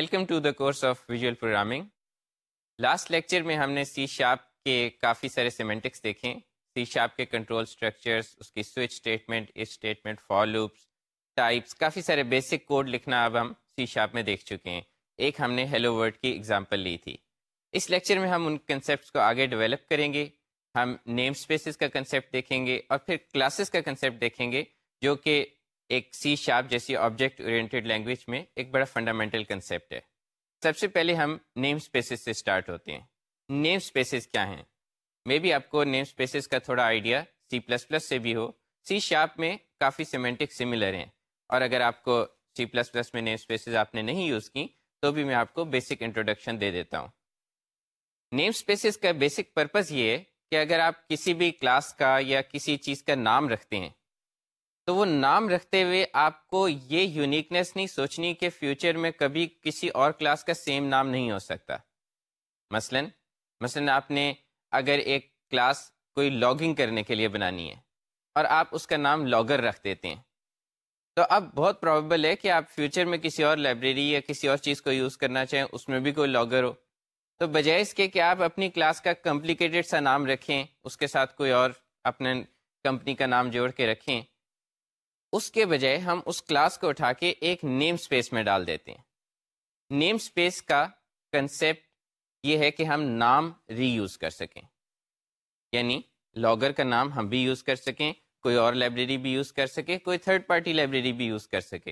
Welcome to the course of visual programming. Last lecture میں ہم نے سی شاپ کے کافی سارے سیمنٹکس دیکھیں سی شاپ کے کنٹرول اسٹرکچرس اس کی switch statement statement for loops, types, کافی سارے بیسک کوڈ لکھنا اب ہم سی شاپ میں دیکھ چکے ہیں۔ ایک ہم نے ہیلو ورڈ کی ایگزامپل لی تھی۔ اس لیکچر میں ہم ان کنسیپٹس کو آگے ڈیولپ کریں گے۔ ہم نیم اسپیسیز کا کنسیپٹ دیکھیں گے اور پھر کلاسز کا کنسیپٹ دیکھیں گے جو کہ ایک سی شارپ جیسی آبجیکٹ اورینٹیڈ لینگویج میں ایک بڑا فنڈامنٹل کنسیپٹ ہے۔ سب سے پہلے ہم نیم اسپیسیز سے اسٹارٹ ہوتے ہیں۔ نیم اسپیسیز کیا ہیں؟ مے بی آپ کو نیم اسپیسیز کا تھوڑا آئیڈیا سی پلس پلس سے بھی ہو۔ سی شارپ میں کافی سیمنٹک سملر ہیں۔ اور اگر آپ کو سی پلس پلس میں نیم اسپیسیز آپ نے نہیں یوز کی، تو بھی میں آپ کو بیسک انٹروڈکشن دے دیتا ہوں۔ نیم اسپیسیز کا بیسک پرپز یہ ہے کہ اگر آپ کسی بھی کلاس کا یا کسی چیز کا نام رکھتے ہیں تو وہ نام رکھتے ہوئے آپ کو یہ یونیکنیس نہیں سوچنی کہ فیوچر میں کبھی کسی اور کلاس کا سیم نام نہیں ہو سکتا۔ مثلا مثلا آپ نے اگر ایک کلاس کوئی لاگنگ کرنے کے لیے بنانی ہے اور آپ اس کا نام لاگر رکھ دیتے ہیں۔ تو اب بہت پرابیبل ہے کہ آپ فیوچر میں کسی اور لائبریری یا کسی اور چیز کو یوز کرنا چاہیں، اس میں بھی کوئی لاگر ہو۔ تو بجائے اس کے کہ آپ اپنی کلاس کا کمپلیکیٹڈ سا نام رکھیں، اس کے ساتھ کوئی اور اپنے کمپنی کا نام جوڑ کے رکھیں اس کے بجائے ہم اس کلاس کو اٹھا کے ایک نیم اسپیس میں ڈال دیتے ہیں۔ نیم اسپیس کا کنسیپٹ یہ ہے کہ ہم نام ری یوز کر سکیں۔ یعنی لاگر کا نام ہم بھی یوز کر سکیں، کوئی اور لائبریری بھی یوز کر سکے، کوئی تھرڈ پارٹی لائبریری بھی یوز کر سکے۔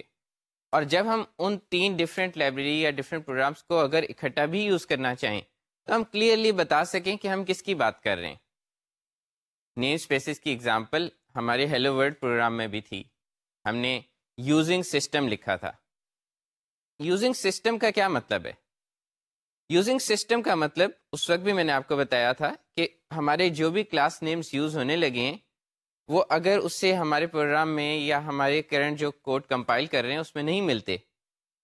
اور جب ہم ان تین ڈفرینٹ لائبریری یا ڈفرینٹ پروگرامس کو اگر اکٹھا بھی یوز کرنا چاہیں، تو ہم کلیئرلی بتا سکیں کہ ہم کس کی بات کر رہے ہیں۔ نیم اسپیسیز کی ایگزامپل ہمارے ہیلو ورڈ پروگرام میں بھی تھی۔ ہم نے یوزنگ سسٹم لکھا تھا۔ یوزنگ سسٹم کا کیا مطلب ہے؟ یوزنگ سسٹم کا مطلب اس وقت بھی میں نے آپ کو بتایا تھا کہ ہمارے جو بھی کلاس نیمز یوز ہونے لگے ہیں، وہ اگر اس سے ہمارے پروگرام میں یا ہمارے کرنٹ جو کوڈ کمپائل کر رہے ہیں، اس میں نہیں ملتے۔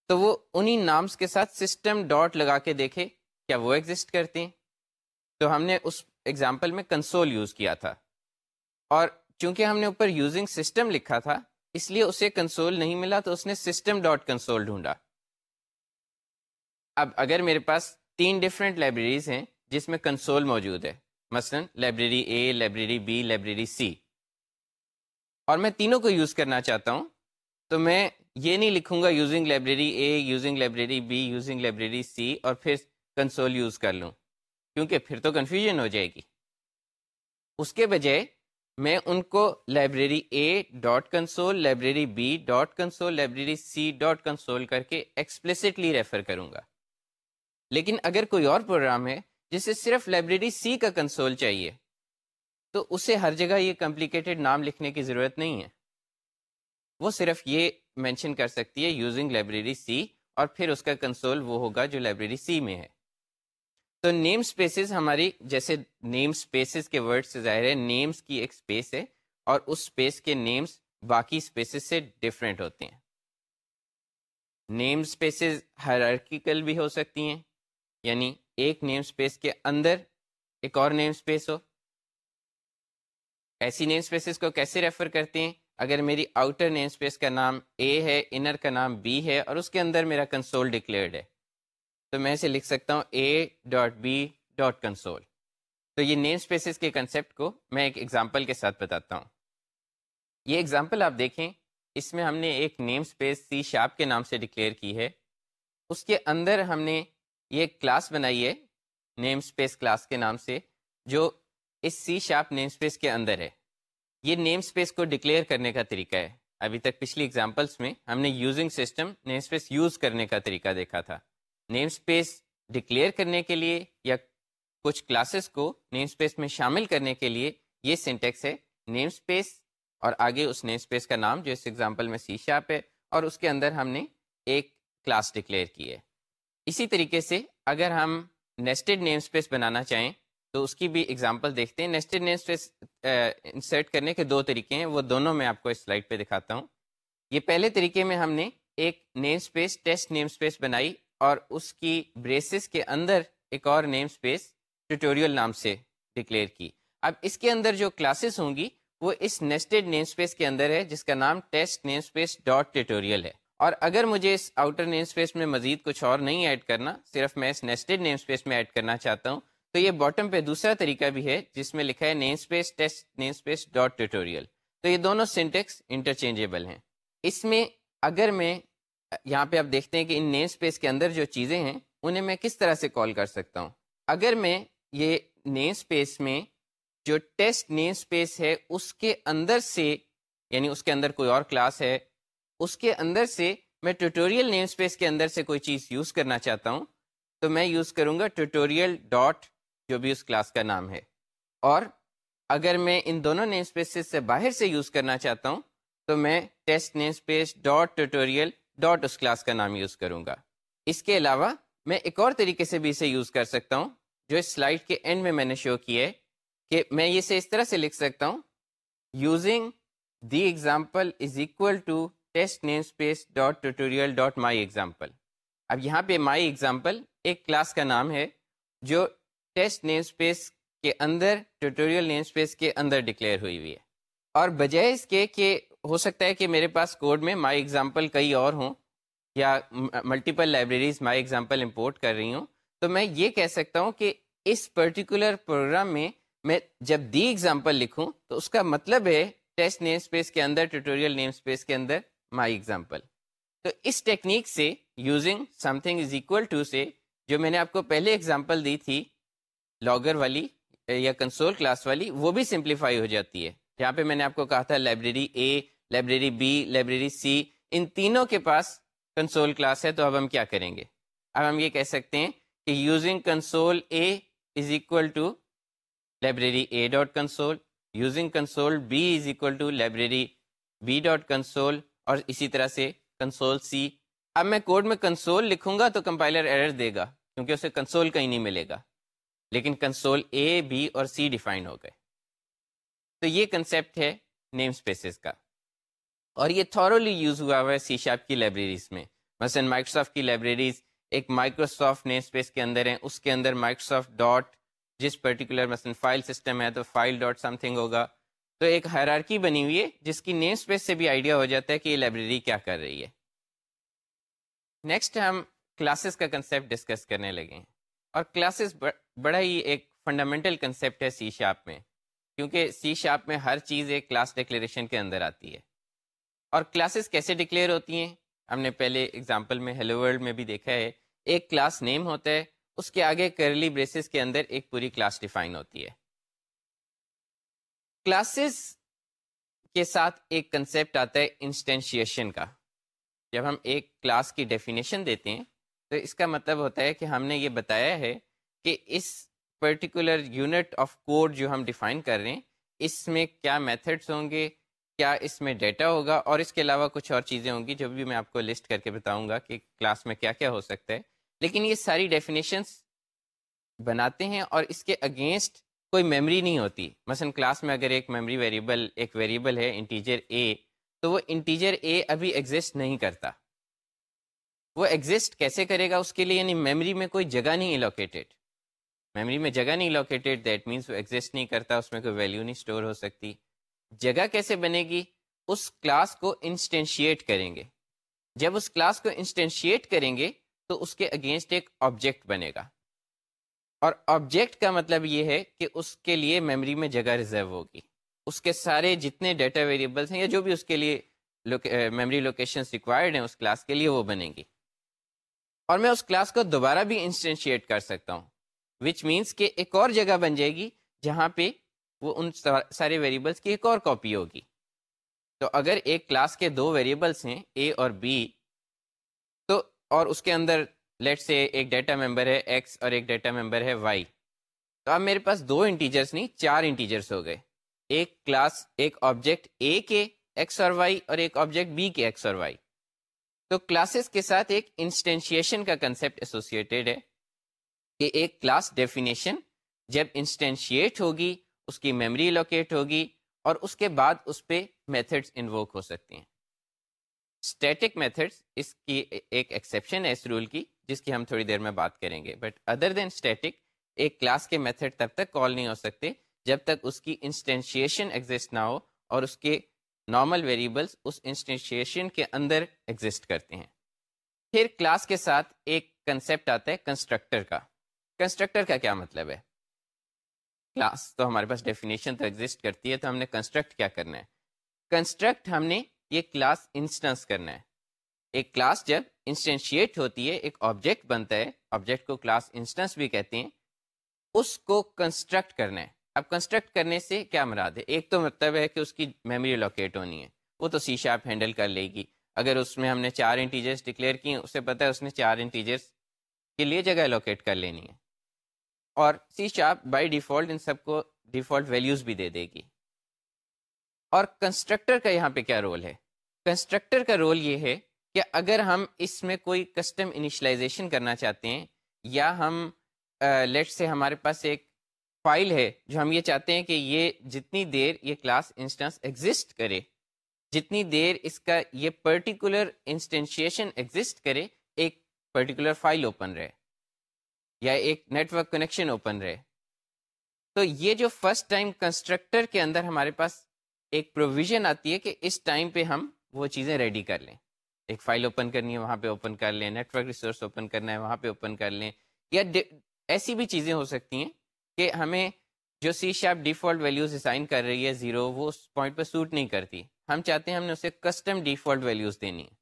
تو وہ انہی نامس کے ساتھ سسٹم ڈاٹ لگا کے دیکھے کیا وہ ایگزسٹ کرتے ہیں۔ تو ہم نے اس ایگزامپل میں کنسول یوز کیا تھا۔ اور چونکہ ہم نے اوپر یوزنگ سسٹم لکھا تھا اس لیے اسے کنسول نہیں ملا تو اس نے سسٹم ڈاٹ کنسول ڈھونڈا۔ اب اگر میرے پاس تین ڈفرینٹ لائبریریز ہیں جس میں کنسول موجود ہے، مثلا library A library B library C اور میں تینوں کو یوز کرنا چاہتا ہوں، تو میں یہ نہیں لکھوں گا using library A using library B using library C اور پھر کنسول یوز کر لوں، کیونکہ پھر تو کنفیوژن ہو جائے گی۔ اس کے بجائے میں ان کو library A dot console library B dot console library C dot console کر کے ایکسپلسٹلی ریفر کروں گا۔ لیکن اگر کوئی اور پروگرام ہے جسے صرف لائبریری سی کا کنسول چاہیے، تو اسے ہر جگہ یہ کمپلیکیٹڈ نام لکھنے کی ضرورت نہیں ہے۔ وہ صرف یہ مینشن کر سکتی ہے یوزنگ لائبریری سی اور پھر اس کا کنسول وہ ہوگا جو لائبریری سی میں ہے۔ تو نیم اسپیسیز ہماری جیسے نیم اسپیسیز کے ورڈ سے ظاہر ہے نیمس کی ایک اسپیس ہے اور اس اسپیس کے نیمس باقی اسپیسیز سے ڈفرینٹ ہوتے ہیں۔ نیم اسپیسیز ہرارکیکل بھی ہو سکتی ہیں یعنی ایک نیم اسپیس کے اندر ایک اور نیم اسپیس ہو۔ ایسی نیم اسپیسیز کو کیسے ریفر کرتے ہیں؟ اگر میری آؤٹر نیم اسپیس کا نام اے ہے انر کا نام بی ہے اور اس کے اندر میرا کنسول ڈکلیئرڈ ہے۔ تو میں اسے لکھ سکتا ہوں A dot B dot console تو یہ نیم اسپیسیز کے کنسیپٹ کو میں ایک ایگزامپل کے ساتھ بتاتا ہوں. یہ ایگزامپل آپ دیکھیں، اس میں ہم نے ایک نیم اسپیس سی شاپ کے نام سے ڈکلیئر کی ہے. اس کے اندر ہم نے یہ کلاس بنائی ہے نیم اسپیس کلاس کے نام سے، جو اس سی شاپ نیم اسپیس کے اندر ہے. یہ نیم اسپیس کو ڈکلیئر کرنے کا طریقہ ہے۔ ابھی تک پچھلی ایگزامپلس میں ہم نے یوزنگ سسٹم نیم اسپیس یوز کرنے کا طریقہ دیکھا تھا۔ نیم اسپیس ڈکلیئر کرنے کے لیے یا کچھ کلاسز کو نیم اسپیس میں شامل کرنے کے لیے یہ سینٹیکس ہے. نیم اسپیس اور آگے اس نیم اسپیس کا نام جو اس ایگزامپل میں سی شاپ ہے اور اس کے اندر ہم نے ایک کلاس ڈکلیئر کی ہے. اسی طریقے سے اگر ہم نیسٹڈ نیم اسپیس بنانا چاہیں تو اس کی بھی ایگزامپل دیکھتے ہیں. نیسٹڈ نیم اسپیس انسرٹ کرنے کے دو طریقے ہیں. وہ دونوں میں آپ کو اس سلائڈ پہ دکھاتا ہوں. یہ پہلے طریقے میں ہم نے ایک name space test name space بنائی اور اس کی بریسز کے اندر ایک اور نیم اسپیس ٹیوٹوریل نام سے ڈکلیئر کی۔ اب اس کے اندر جو کلاسز ہوں گی، وہ اس نیسٹڈ نیم اسپیس کے اندر ہے، جس کا نام test name space dot tutorial ہے۔ اور اگر مجھے اس آؤٹر نیم اسپیس میں مزید کچھ اور نہیں ایڈ کرنا، صرف میں اس نیسٹڈ نیم اسپیس میں ایڈ کرنا چاہتا ہوں، تو یہ باٹم پہ دوسرا طریقہ بھی ہے، جس میں لکھا ہے name space test name space dot tutorial تو یہ دونوں سینٹیکس انٹرچینجیبل ہیں۔ اس میں اگر میں یہاں پہ آپ دیکھتے ہیں کہ ان نیم اسپیس کے اندر جو چیزیں ہیں، انہیں میں کس طرح سے کال کر سکتا ہوں؟ اگر میں یہ نیم اسپیس میں جو ٹیسٹ نیم اسپیس ہے، اس کے اندر سے یعنی اس کے اندر کوئی اور کلاس ہے، اس کے اندر سے میں ٹیوٹوریل نیم اسپیس کے اندر سے کوئی چیز یوز کرنا چاہتا ہوں، تو میں یوز کروں گا ٹیوٹوریل ڈاٹ جو بھی اس کلاس کا نام ہے۔ اور اگر میں ان دونوں نیم اسپیسز سے باہر سے یوز کرنا چاہتا ہوں، تو میں test name space dot tutorial dot اس کلاس کا نام یوز کروں گا۔ اس کے علاوہ میں ایک اور طریقے سے بھی اسے یوز کر سکتا ہوں، جو اس سلائڈ کے اینڈ میں میں نے شو کیا ہے کہ میں اسے اس طرح سے لکھ سکتا ہوں۔ Using the example is equal to test name space dot tutorial dot my example اب یہاں پہ مائی ایگزامپل ایک کلاس کا نام ہے، جو ٹیسٹ نیم اسپیس کے اندر ٹیوٹوریل نیم اسپیس کے اندر ڈکلیئر ہوئی ہوئی ہے۔ اور بجائے اس کے کہ ہو سکتا ہے کہ میرے پاس کوڈ میں مائی ایگزامپل کئی اور ہوں یا multiple libraries my example import کر رہی ہوں۔ تو میں یہ کہہ سکتا ہوں کہ اس پرٹیکولر پروگرام میں میں جب دی ایگزامپل لکھوں تو اس کا مطلب ہے ٹیسٹ نیم اسپیس کے اندر ٹیوٹوریل نیم اسپیس کے اندر مائی ایگزامپل تو اس ٹیکنیک سے using something is equal to سے جو میں نے آپ کو پہلے ایگزامپل دی تھی لاگر والی یا کنسول کلاس والی، وہ بھی سمپلیفائی ہو جاتی ہے۔ جہاں پہ میں نے آپ کو کہا تھا library A library B library C ان تینوں کے پاس کنسول کلاس ہے، تو اب ہم کیا کریں گے؟ اب ہم یہ کہہ سکتے ہیں کہ using console A is equal to library A dot console using console B is equal to library B dot console اور اسی طرح سے کنسول سی اب میں کوڈ میں کنسول لکھوں گا تو کمپائلر ایرر دے گا، کیونکہ اسے کنسول کہیں نہیں ملے گا۔ لیکن کنسول اے بی اور سی ڈیفائن ہو گئے۔ تو یہ کنسیپٹ ہے نیم اسپیسیز کا۔ اور یہ تھورولی یوز ہوا ہوا ہے سی شاپ کی لائبریریز میں۔ مثلا مائکروسافٹ کی لائبریریز ایک مائکروسافٹ نیم اسپیس کے اندر ہیں۔ اس کے اندر مائکروسافٹ ڈاٹ جس پرٹیکولر مثلا فائل سسٹم ہے تو فائل ڈاٹ سم تھنگ ہوگا۔ تو ایک حیرارکی بنی ہوئی ہے جس کی نیم اسپیس سے بھی آئیڈیا ہو جاتا ہے کہ یہ لائبریری کیا کر رہی ہے۔ نیکسٹ ہم کلاسز کا کنسیپٹ ڈسکس کرنے لگے ہیں۔ اور کلاسز بڑا ہی ایک فنڈامنٹل کنسیپٹ ہے سی شاپ میں۔ کیونکہ سی شاپ میں ہر چیز ایک کلاس ڈکلیریشن کے اندر آتی ہے۔ اور کلاسز کیسے ڈکلیئر ہوتی ہیں؟ ہم نے پہلے اگزامپل میں ہیلو ورلڈ میں بھی دیکھا ہے، ایک کلاس نیم ہوتا ہے، اس کے آگے کرلی بریسز کے اندر ایک پوری کلاس ڈیفائن ہوتی ہے۔ کلاسز کے ساتھ ایک کنسیپٹ آتا ہے انسٹینشیشن کا۔ جب ہم ایک کلاس کی ڈیفینیشن دیتے ہیں، تو اس کا مطلب ہوتا ہے کہ ہم نے یہ بتایا ہے کہ اس پرٹیکولر یونٹ آف کوڈ جو ہم ڈیفائن کر رہے ہیں، اس میں کیا میتھڈس ہوں گے؟ کیا اس میں ڈیٹا ہوگا اور اس کے علاوہ کچھ اور چیزیں ہوں گی جو بھی میں آپ کو لسٹ کر کے بتاؤں گا کہ کلاس میں کیا کیا ہو سکتا ہے۔ لیکن یہ ساری ڈیفینیشنس بناتے ہیں اور اس کے اگینسٹ کوئی میمری نہیں ہوتی۔ مثلا کلاس میں اگر ایک میمری ویریبل ایک ویریبل ہے انٹیجر اے تو وہ انٹیجر اے ابھی ایگزسٹ نہیں کرتا۔ وہ ایگزسٹ کیسے کرے گا اس کے لیے؟ یعنی میمری میں کوئی جگہ نہیں الوکیٹیڈ میمری میں جگہ نہیں لوکیٹیڈ دیٹ مینس وہ ایگزسٹ نہیں کرتا، اس میں کوئی ویلیو نہیں اسٹور ہو سکتی۔ جگہ کیسے بنے گی؟ اس کلاس کو انسٹینشیٹ کریں گے۔ جب اس کلاس کو انسٹینشیٹ کریں گے، تو اس کے اگینسٹ ایک آبجیکٹ بنے گا۔ اور آبجیکٹ کا مطلب یہ ہے کہ اس کے لیے میموری میں جگہ ریزرو ہوگی۔ اس کے سارے جتنے ڈیٹا ویریبلس ہیں یا جو بھی اس کے لیے میموری لوکیشن ریکوائرڈ ہیں، اس کلاس کے لیے وہ بنیں گی۔ اور میں اس کلاس کو دوبارہ بھی انسٹینشیٹ کر سکتا ہوں۔ وچ مینس کہ ایک اور جگہ بن جائے گی جہاں پہ وہ ان سارے ویریبلس کی ایک اور کاپی ہوگی۔ تو اگر ایک کلاس کے دو ویریبلس ہیں اے اور بی تو اور اس کے اندر لیٹ سے ایک ڈیٹا ممبر ہے ایکس اور ایک ڈیٹا ممبر ہے وائی تو اب میرے پاس دو انٹیجرس نہیں، چار انٹیجرس ہو گئے۔ ایک کلاس ایک آبجیکٹ اے کے ایکس اور وائی اور ایک آبجیکٹ بی کے ایکس اور وائی تو کلاسز کے ساتھ ایک انسٹینشیشن کا کنسیپٹ ایسوسیٹیڈ ہے کہ ایک کلاس ڈیفینیشن جب انسٹینشیٹ ہوگی اس کی میموری لوکیٹ ہوگی اور اس کے بعد اس پہ میتھڈس انووک ہو سکتی ہیں۔ اسٹیٹک میتھڈس اس کی ایک ایکسیپشن ہے اس رول کی، جس کی ہم تھوڑی دیر میں بات کریں گے۔ بٹ ادر دین اسٹیٹک ایک کلاس کے میتھڈ تب تک کال نہیں ہو سکتے جب تک اس کی انسٹینشیشن ایگزسٹ نہ ہو اور اس کے نارمل ویریبلس اس انسٹنشیشن کے اندر ایگزسٹ کرتے ہیں۔ پھر کلاس کے ساتھ ایک کنسیپٹ آتا ہے کنسٹرکٹر کا۔ کنسٹرکٹر کا کیا مطلب ہے؟ کلاس تو ہمارے پاس ڈیفینیشن تو ایگزسٹ کرتی ہے، تو ہم نے کنسٹرکٹ کیا کرنا ہے؟ کنسٹرکٹ ہم نے یہ کلاس انسٹنس کرنا ہے۔ ایک کلاس جب انسٹینشیٹ ہوتی ہے، ایک آبجیکٹ بنتا ہے آبجیکٹ کو کلاس انسٹنس بھی کہتے ہیں۔ اس کو کنسٹرکٹ کرنا ہے۔ اب کنسٹرکٹ کرنے سے کیا مراد ہے؟ ایک تو مطلب ہے کہ اس کی میموری لوکیٹ ہونی ہے۔ وہ تو سی شاپ ہینڈل کر لے گی۔ اگر اس میں ہم نے چار انٹیجرس ڈکلیئر کی اسے پتا ہے اس نے چار انٹیجرس کے لیے جگہ لوکیٹ کر لینی ہے۔ اور سی شاپ بائی ڈیفالٹ ان سب کو ڈیفالٹ ویلیوز بھی دے دے گی۔ اور کنسٹرکٹر کا یہاں پہ کیا رول ہے؟ کنسٹرکٹر کا رول یہ ہے کہ اگر ہم اس میں کوئی کسٹم انیشلائزیشن کرنا چاہتے ہیں، یا ہم لیٹ سے ہمارے پاس ایک فائل ہے جو ہم یہ چاہتے ہیں کہ یہ جتنی دیر یہ کلاس انسٹنس ایگزسٹ کرے، جتنی دیر اس کا یہ پرٹیکولر انسٹینشیشن ایگزسٹ کرے، ایک پرٹیکولر فائل اوپن رہے۔ یا ایک نیٹورک کنیکشن اوپن رہے۔ تو یہ جو فرسٹ ٹائم کنسٹرکٹر کے اندر ہمارے پاس ایک پروویژن آتی ہے کہ اس ٹائم پہ ہم وہ چیزیں ریڈی کر لیں۔ ایک فائل اوپن کرنی ہے، وہاں پہ اوپن کر لیں۔ نیٹورک ریسورس اوپن کرنا ہے، وہاں پہ اوپن کر لیں۔ یا ایسی بھی چیزیں ہو سکتی ہیں کہ ہمیں جو C sharp default values assign کر رہی ہے زیرو، وہ اس پوائنٹ پہ سوٹ نہیں کرتی۔ ہم چاہتے ہیں ہم نے اسے کسٹم ڈیفالٹ ویلیوز دینی ہے۔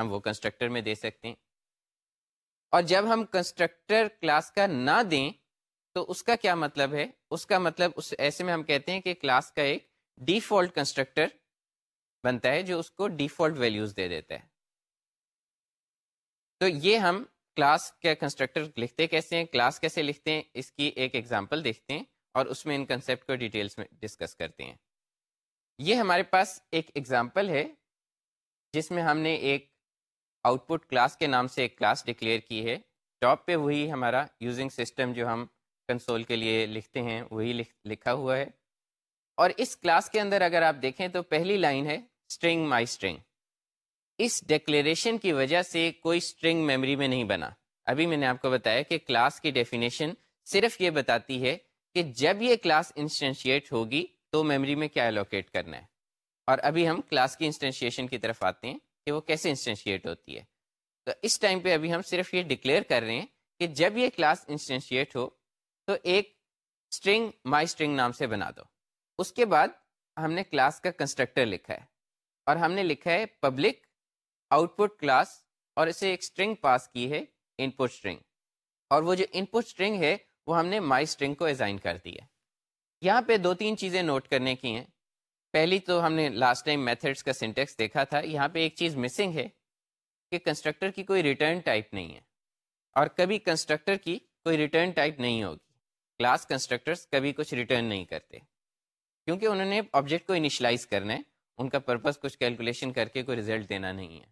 ہم وہ کنسٹرکٹر میں دے سکتے ہیں۔ اور جب ہم کنسٹرکٹر کلاس کا نہ دیں، تو اس کا کیا مطلب ہے؟ اس کا مطلب اس ایسے میں ہم کہتے ہیں کہ کلاس کا ایک ڈیفالٹ کنسٹرکٹر بنتا ہے جو اس کو ڈیفالٹ ویلیوز دے دیتا ہے۔ تو یہ ہم کلاس کے کنسٹرکٹر لکھتے کیسے ہیں؟ کلاس کیسے لکھتے ہیں؟ اس کی ایک ایگزامپل دیکھتے ہیں اور اس میں ان کنسیپٹ کو ڈیٹیلس میں ڈسکس کرتے ہیں۔ یہ ہمارے پاس ایک ایگزامپل ہے، جس میں ہم نے ایک آؤٹ پٹ کلاس کے نام سے ایک کلاس ڈکلیئر کی ہے۔ ٹاپ پہ وہی ہمارا یوزنگ سسٹم جو ہم کنسول کے لیے لکھتے ہیں، وہی لکھا ہوا ہے۔ اور اس کلاس کے اندر اگر آپ دیکھیں تو پہلی لائن ہے اسٹرنگ مائی اسٹرنگ اس ڈکلیریشن کی وجہ سے کوئی اسٹرنگ میموری میں نہیں بنا۔ ابھی میں نے آپ کو بتایا کہ کلاس کی ڈیفینیشن صرف یہ بتاتی ہے کہ جب یہ کلاس انسٹینشیٹ ہوگی تو میموری میں کیا الوکیٹ کرنا ہے۔ اور ابھی ہم کلاس کی انسٹینشیشن کی طرف آتے ہیں۔ کہ وہ کیسے انسٹینشیٹ ہوتی ہے۔ تو اس ٹائم پہ ابھی ہم صرف یہ ڈکلیئر کر رہے ہیں کہ جب یہ کلاس انسٹینشیٹ ہو، تو ایک اسٹرنگ مائی اسٹرنگ نام سے بنا دو۔ اس کے بعد ہم نے کلاس کا کنسٹرکٹر لکھا ہے اور ہم نے لکھا ہے پبلک آؤٹ پٹ کلاس اور اسے ایک اسٹرنگ پاس کی ہے ان پٹ اسٹرنگ اور وہ جو ان پٹ اسٹرنگ ہے، وہ ہم نے مائی اسٹرنگ کو ایزائن کر دی ہے یہاں پہ دو تین چیزیں نوٹ کرنے کی ہیں۔ پہلی تو ہم نے لاسٹ ٹائم میتھڈس کا سنٹیکس دیکھا تھا، یہاں پہ ایک چیز مسنگ ہے کہ کنسٹرکٹر کی کوئی ریٹرن ٹائپ نہیں ہے اور کبھی کنسٹرکٹر کی کوئی ریٹرن ٹائپ نہیں ہوگی۔ کلاس کنسٹرکٹرس کبھی کچھ ریٹرن نہیں کرتے۔ کیونکہ انہوں نے آبجیکٹ کو انیشلائز کرنا ہے، ان کا پرپز کچھ کیلکولیشن کر کے کوئی ریزلٹ دینا نہیں ہے۔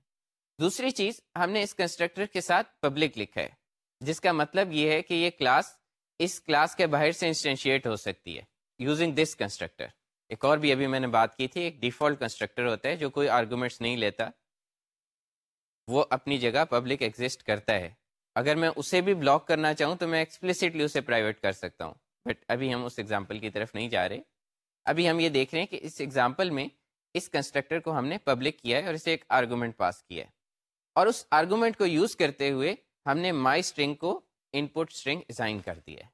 دوسری چیز، ہم نے اس کنسٹرکٹر کے ساتھ پبلک لکھا ہے، جس کا مطلب یہ ہے کہ یہ کلاس اس کلاس کے باہر سے انسٹینشیٹ ہو سکتی ہے یوزنگ دس کنسٹرکٹر ایک اور بھی ابھی میں نے بات کی تھی، ایک ڈیفالٹ کنسٹرکٹر ہوتا ہے جو کوئی آرگومنٹس نہیں لیتا، وہ اپنی جگہ پبلک ایگزسٹ کرتا ہے۔ اگر میں اسے بھی بلاک کرنا چاہوں تو میں ایکسپلسٹلی اسے پرائیویٹ کر سکتا ہوں۔ بٹ ابھی ہم اس ایگزامپل کی طرف نہیں جا رہے۔ ابھی ہم یہ دیکھ رہے ہیں کہ اس ایگزامپل میں اس کنسٹرکٹر کو ہم نے پبلک کیا ہے اور اسے ایک آرگومنٹ پاس کیا ہے۔ اور اس آرگومنٹ کو یوز کرتے ہوئے ہم نے مائی اسٹرنگ کو ان پٹ اسٹرنگ اسائن کر دیا ہے۔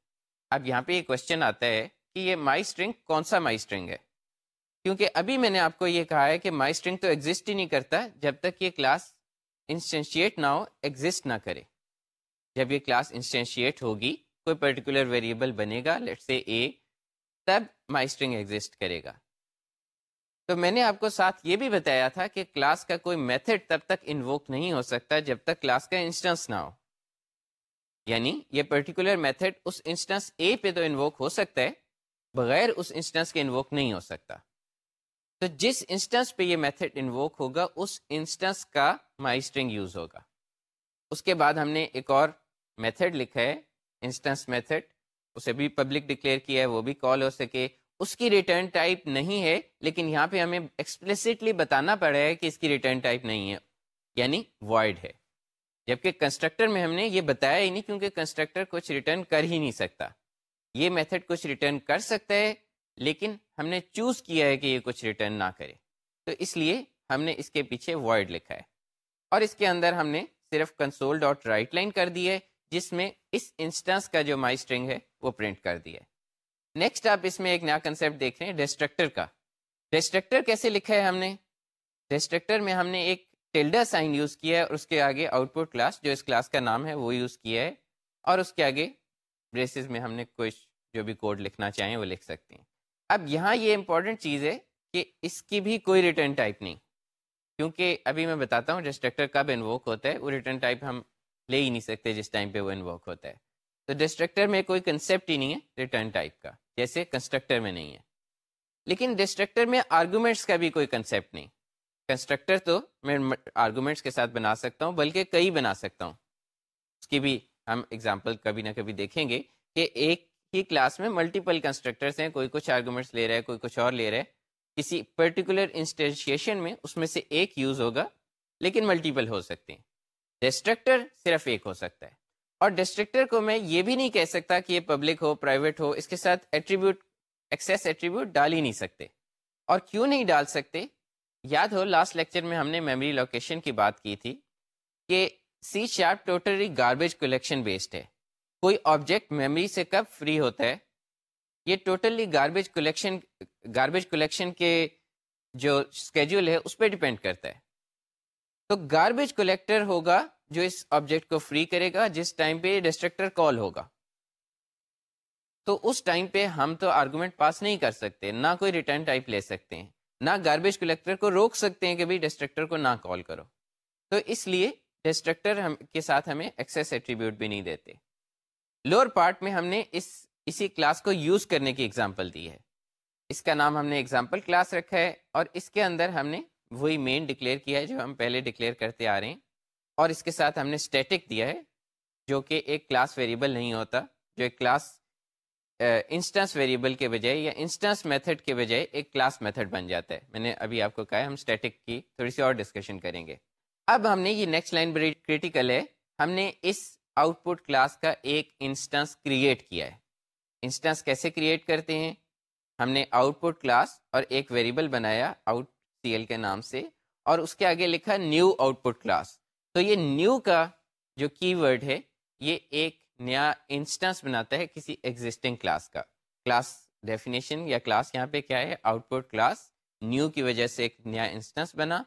اب یہاں پہ یہ کوشچن آتا ہے کہ یہ مائی اسٹرنگ کون سا مائی اسٹرنگ ہے؟ کیونکہ ابھی میں نے آپ کو یہ کہا ہے کہ مائی اسٹرنگ تو ایگزسٹ ہی نہیں کرتا جب تک یہ کلاس انسٹینشیٹ نہ ہو ایگزسٹ نہ کرے۔ جب یہ کلاس انسٹینشیٹ ہوگی، کوئی پرٹیکولر ویریبل بنے گا لیٹ سے اے تب مائی اسٹرنگ ایگزسٹ کرے گا تو میں نے آپ کو ساتھ یہ بھی بتایا تھا کہ کلاس کا کوئی میتھڈ تب تک انووک نہیں ہو سکتا جب تک کلاس کا انسٹنس نہ ہو۔ یعنی یہ پرٹیکولر میتھڈ اس انسٹنس اے پہ تو انووک ہو سکتا ہے بغیر اس انسٹنس کے انووک نہیں ہو سکتا۔ تو جس انسٹنس پہ یہ میتھڈ انووک ہوگا، اس انسٹنس کا مائی اسٹرنگ یوز ہوگا۔ اس کے بعد ہم نے ایک اور میتھڈ لکھا ہے انسٹنس میتھڈ اسے بھی پبلک ڈکلیئر کیا ہے، وہ بھی کال ہو سکے۔ اس کی ریٹرن ٹائپ نہیں ہے، لیکن یہاں پہ ہمیں ایکسپلسٹلی بتانا پڑا ہے کہ اس کی ریٹرن ٹائپ نہیں ہے یعنی وائڈ ہے۔ جبکہ کنسٹرکٹر میں ہم نے یہ بتایا ہی نہیں کیونکہ کنسٹرکٹر کچھ ریٹرن کر ہی نہیں سکتا۔ یہ میتھڈ کچھ ریٹرن کر سکتا ہے لیکن ہم نے چوز کیا ہے کہ یہ کچھ ریٹرن نہ کرے۔ تو اس لیے ہم نے اس کے پیچھے وائڈ لکھا ہے۔ اور اس کے اندر ہم نے صرف کنسول ڈاٹ رائٹ لائن کر دی ہے، جس میں اس انسٹنس کا جو مائی اسٹرنگ ہے، وہ پرنٹ کر دیا ہے۔ نیکسٹ آپ اس میں ایک نیا کنسیپٹ دیکھ رہے ہیں ڈسٹرکٹر کا۔ ڈسٹرکٹر کیسے لکھا ہے ہم نے؟ ڈسٹرکٹر میں ہم نے ایک ٹلڈا سائن یوز کیا ہے، اور اس کے آگے آؤٹ پٹ کلاس جو اس کلاس کا نام ہے، وہ یوز کیا ہے۔ اور اس کے آگے بریسز میں ہم نے کچھ جو بھی کوڈ لکھنا چاہیں وہ لکھ سکتے ہیں۔ اب یہاں یہ امپورٹنٹ چیز ہے کہ اس کی بھی کوئی ریٹرن ٹائپ نہیں۔ کیونکہ ابھی میں بتاتا ہوں ڈسٹرکٹر کب انووک ہوتا ہے، وہ ریٹرن ٹائپ ہم لے ہی نہیں سکتے جس ٹائم پہ وہ انووک ہوتا ہے۔ تو ڈسٹرکٹر میں کوئی کنسیپٹ ہی نہیں ہے ریٹرن ٹائپ کا، جیسے کنسٹرکٹر میں نہیں ہے۔ لیکن ڈسٹرکٹر میں آرگومنٹس کا بھی کوئی کنسیپٹ نہیں۔ کنسٹرکٹر تو میں آرگومنٹس کے ساتھ بنا سکتا ہوں، بلکہ کئی بنا سکتا ہوں۔ اس کی بھی ہم اگزامپل کبھی نہ کبھی دیکھیں گے کہ ایک ہی کلاس میں ملٹیپل کنسٹرکٹرس ہیں، کوئی کچھ آرگومنٹس لے رہا ہے، کوئی کچھ اور لے رہا ہے۔ کسی پرٹیکولر انسٹیشیشن میں اس میں سے ایک یوز ہوگا، لیکن ملٹیپل ہو سکتے ہیں۔ ڈسٹرکٹر صرف ایک ہو سکتا ہے۔ اور ڈسٹرکٹر کو میں یہ بھی نہیں کہہ سکتا کہ یہ پبلک ہو پرائیویٹ ہو، اس کے ساتھ ایٹریبیوٹ ایکسیس ایٹریبیوٹ ڈال ہی نہیں سکتے۔ اور کیوں نہیں ڈال سکتے؟ یاد ہو لاسٹ لیکچر میں ہم نے میموری لوکیشن کی بات کی تھی کہ C sharp totally garbage collection based ہے۔ کوئی آبجیکٹ میموری سے کب فری ہوتا ہے؟ یہ totally garbage collection garbage collection کے جو اسکیجول ہے اس پہ ڈپینڈ کرتا ہے۔ تو گاربیج کلیکٹر ہوگا جو اس آبجیکٹ کو فری کرے گا، جس ٹائم پہ ڈسٹرکٹر کال ہوگا۔ تو اس ٹائم پہ ہم تو آرگومنٹ پاس نہیں کر سکتے، نہ کوئی ریٹرن ٹائپ لے سکتے ہیں، نہ گاربیج کلیکٹر کو روک سکتے ہیں کہ بھائی ڈسٹرکٹر کو نہ کال کرو۔ تو اس لیے ڈسٹرکٹر ہم کے ساتھ ہمیں ایکسیس ایٹریبیوٹ بھی نہیں دیتے۔ لوور پارٹ میں ہم نے اس اسی کلاس کو یوز کرنے کی ایگزامپل دی ہے۔ اس کا نام ہم نے ایگزامپل کلاس رکھا ہے اور اس کے اندر ہم نے وہی مین ڈکلیئر کیا ہے جو ہم پہلے ڈکلیئر کرتے آ رہے ہیں۔ اور اس کے ساتھ ہم نے اسٹیٹک دیا ہے جو کہ ایک کلاس ویریبل نہیں ہوتا، جو ایک کلاس انسٹنس ویریبل کے بجائے یا انسٹنس میتھڈ کے بجائے ایک کلاس میتھڈ بن جاتا ہے۔ میں نے ابھی آپ کو کہا ہے ہم اسٹیٹک کی تھوڑی سی اور ڈسکشن کریں گے۔ اب ہم نے یہ نیکسٹ لائن بڑی کریٹیکل ہے۔ ہم نے اس آؤٹ پٹ کلاس کا ایک انسٹنس کریٹ کیا ہے۔ انسٹنس کیسے کریٹ کرتے ہیں؟ ہم نے آؤٹ پٹ کلاس اور ایک ویریبل بنایا آؤٹ سی ایل کے نام سے اور اس کے آگے لکھا نیو آؤٹ پٹ کلاس تو یہ نیو کا جو کی ورڈ ہے، یہ ایک نیا انسٹنس بناتا ہے کسی ایگزٹنگ کلاس کا۔ کلاس ڈیفینیشن یا کلاس یہاں پہ کیا ہے؟ آؤٹ پٹ کلاس نیو کی وجہ سے ایک نیا انسٹنس بنا۔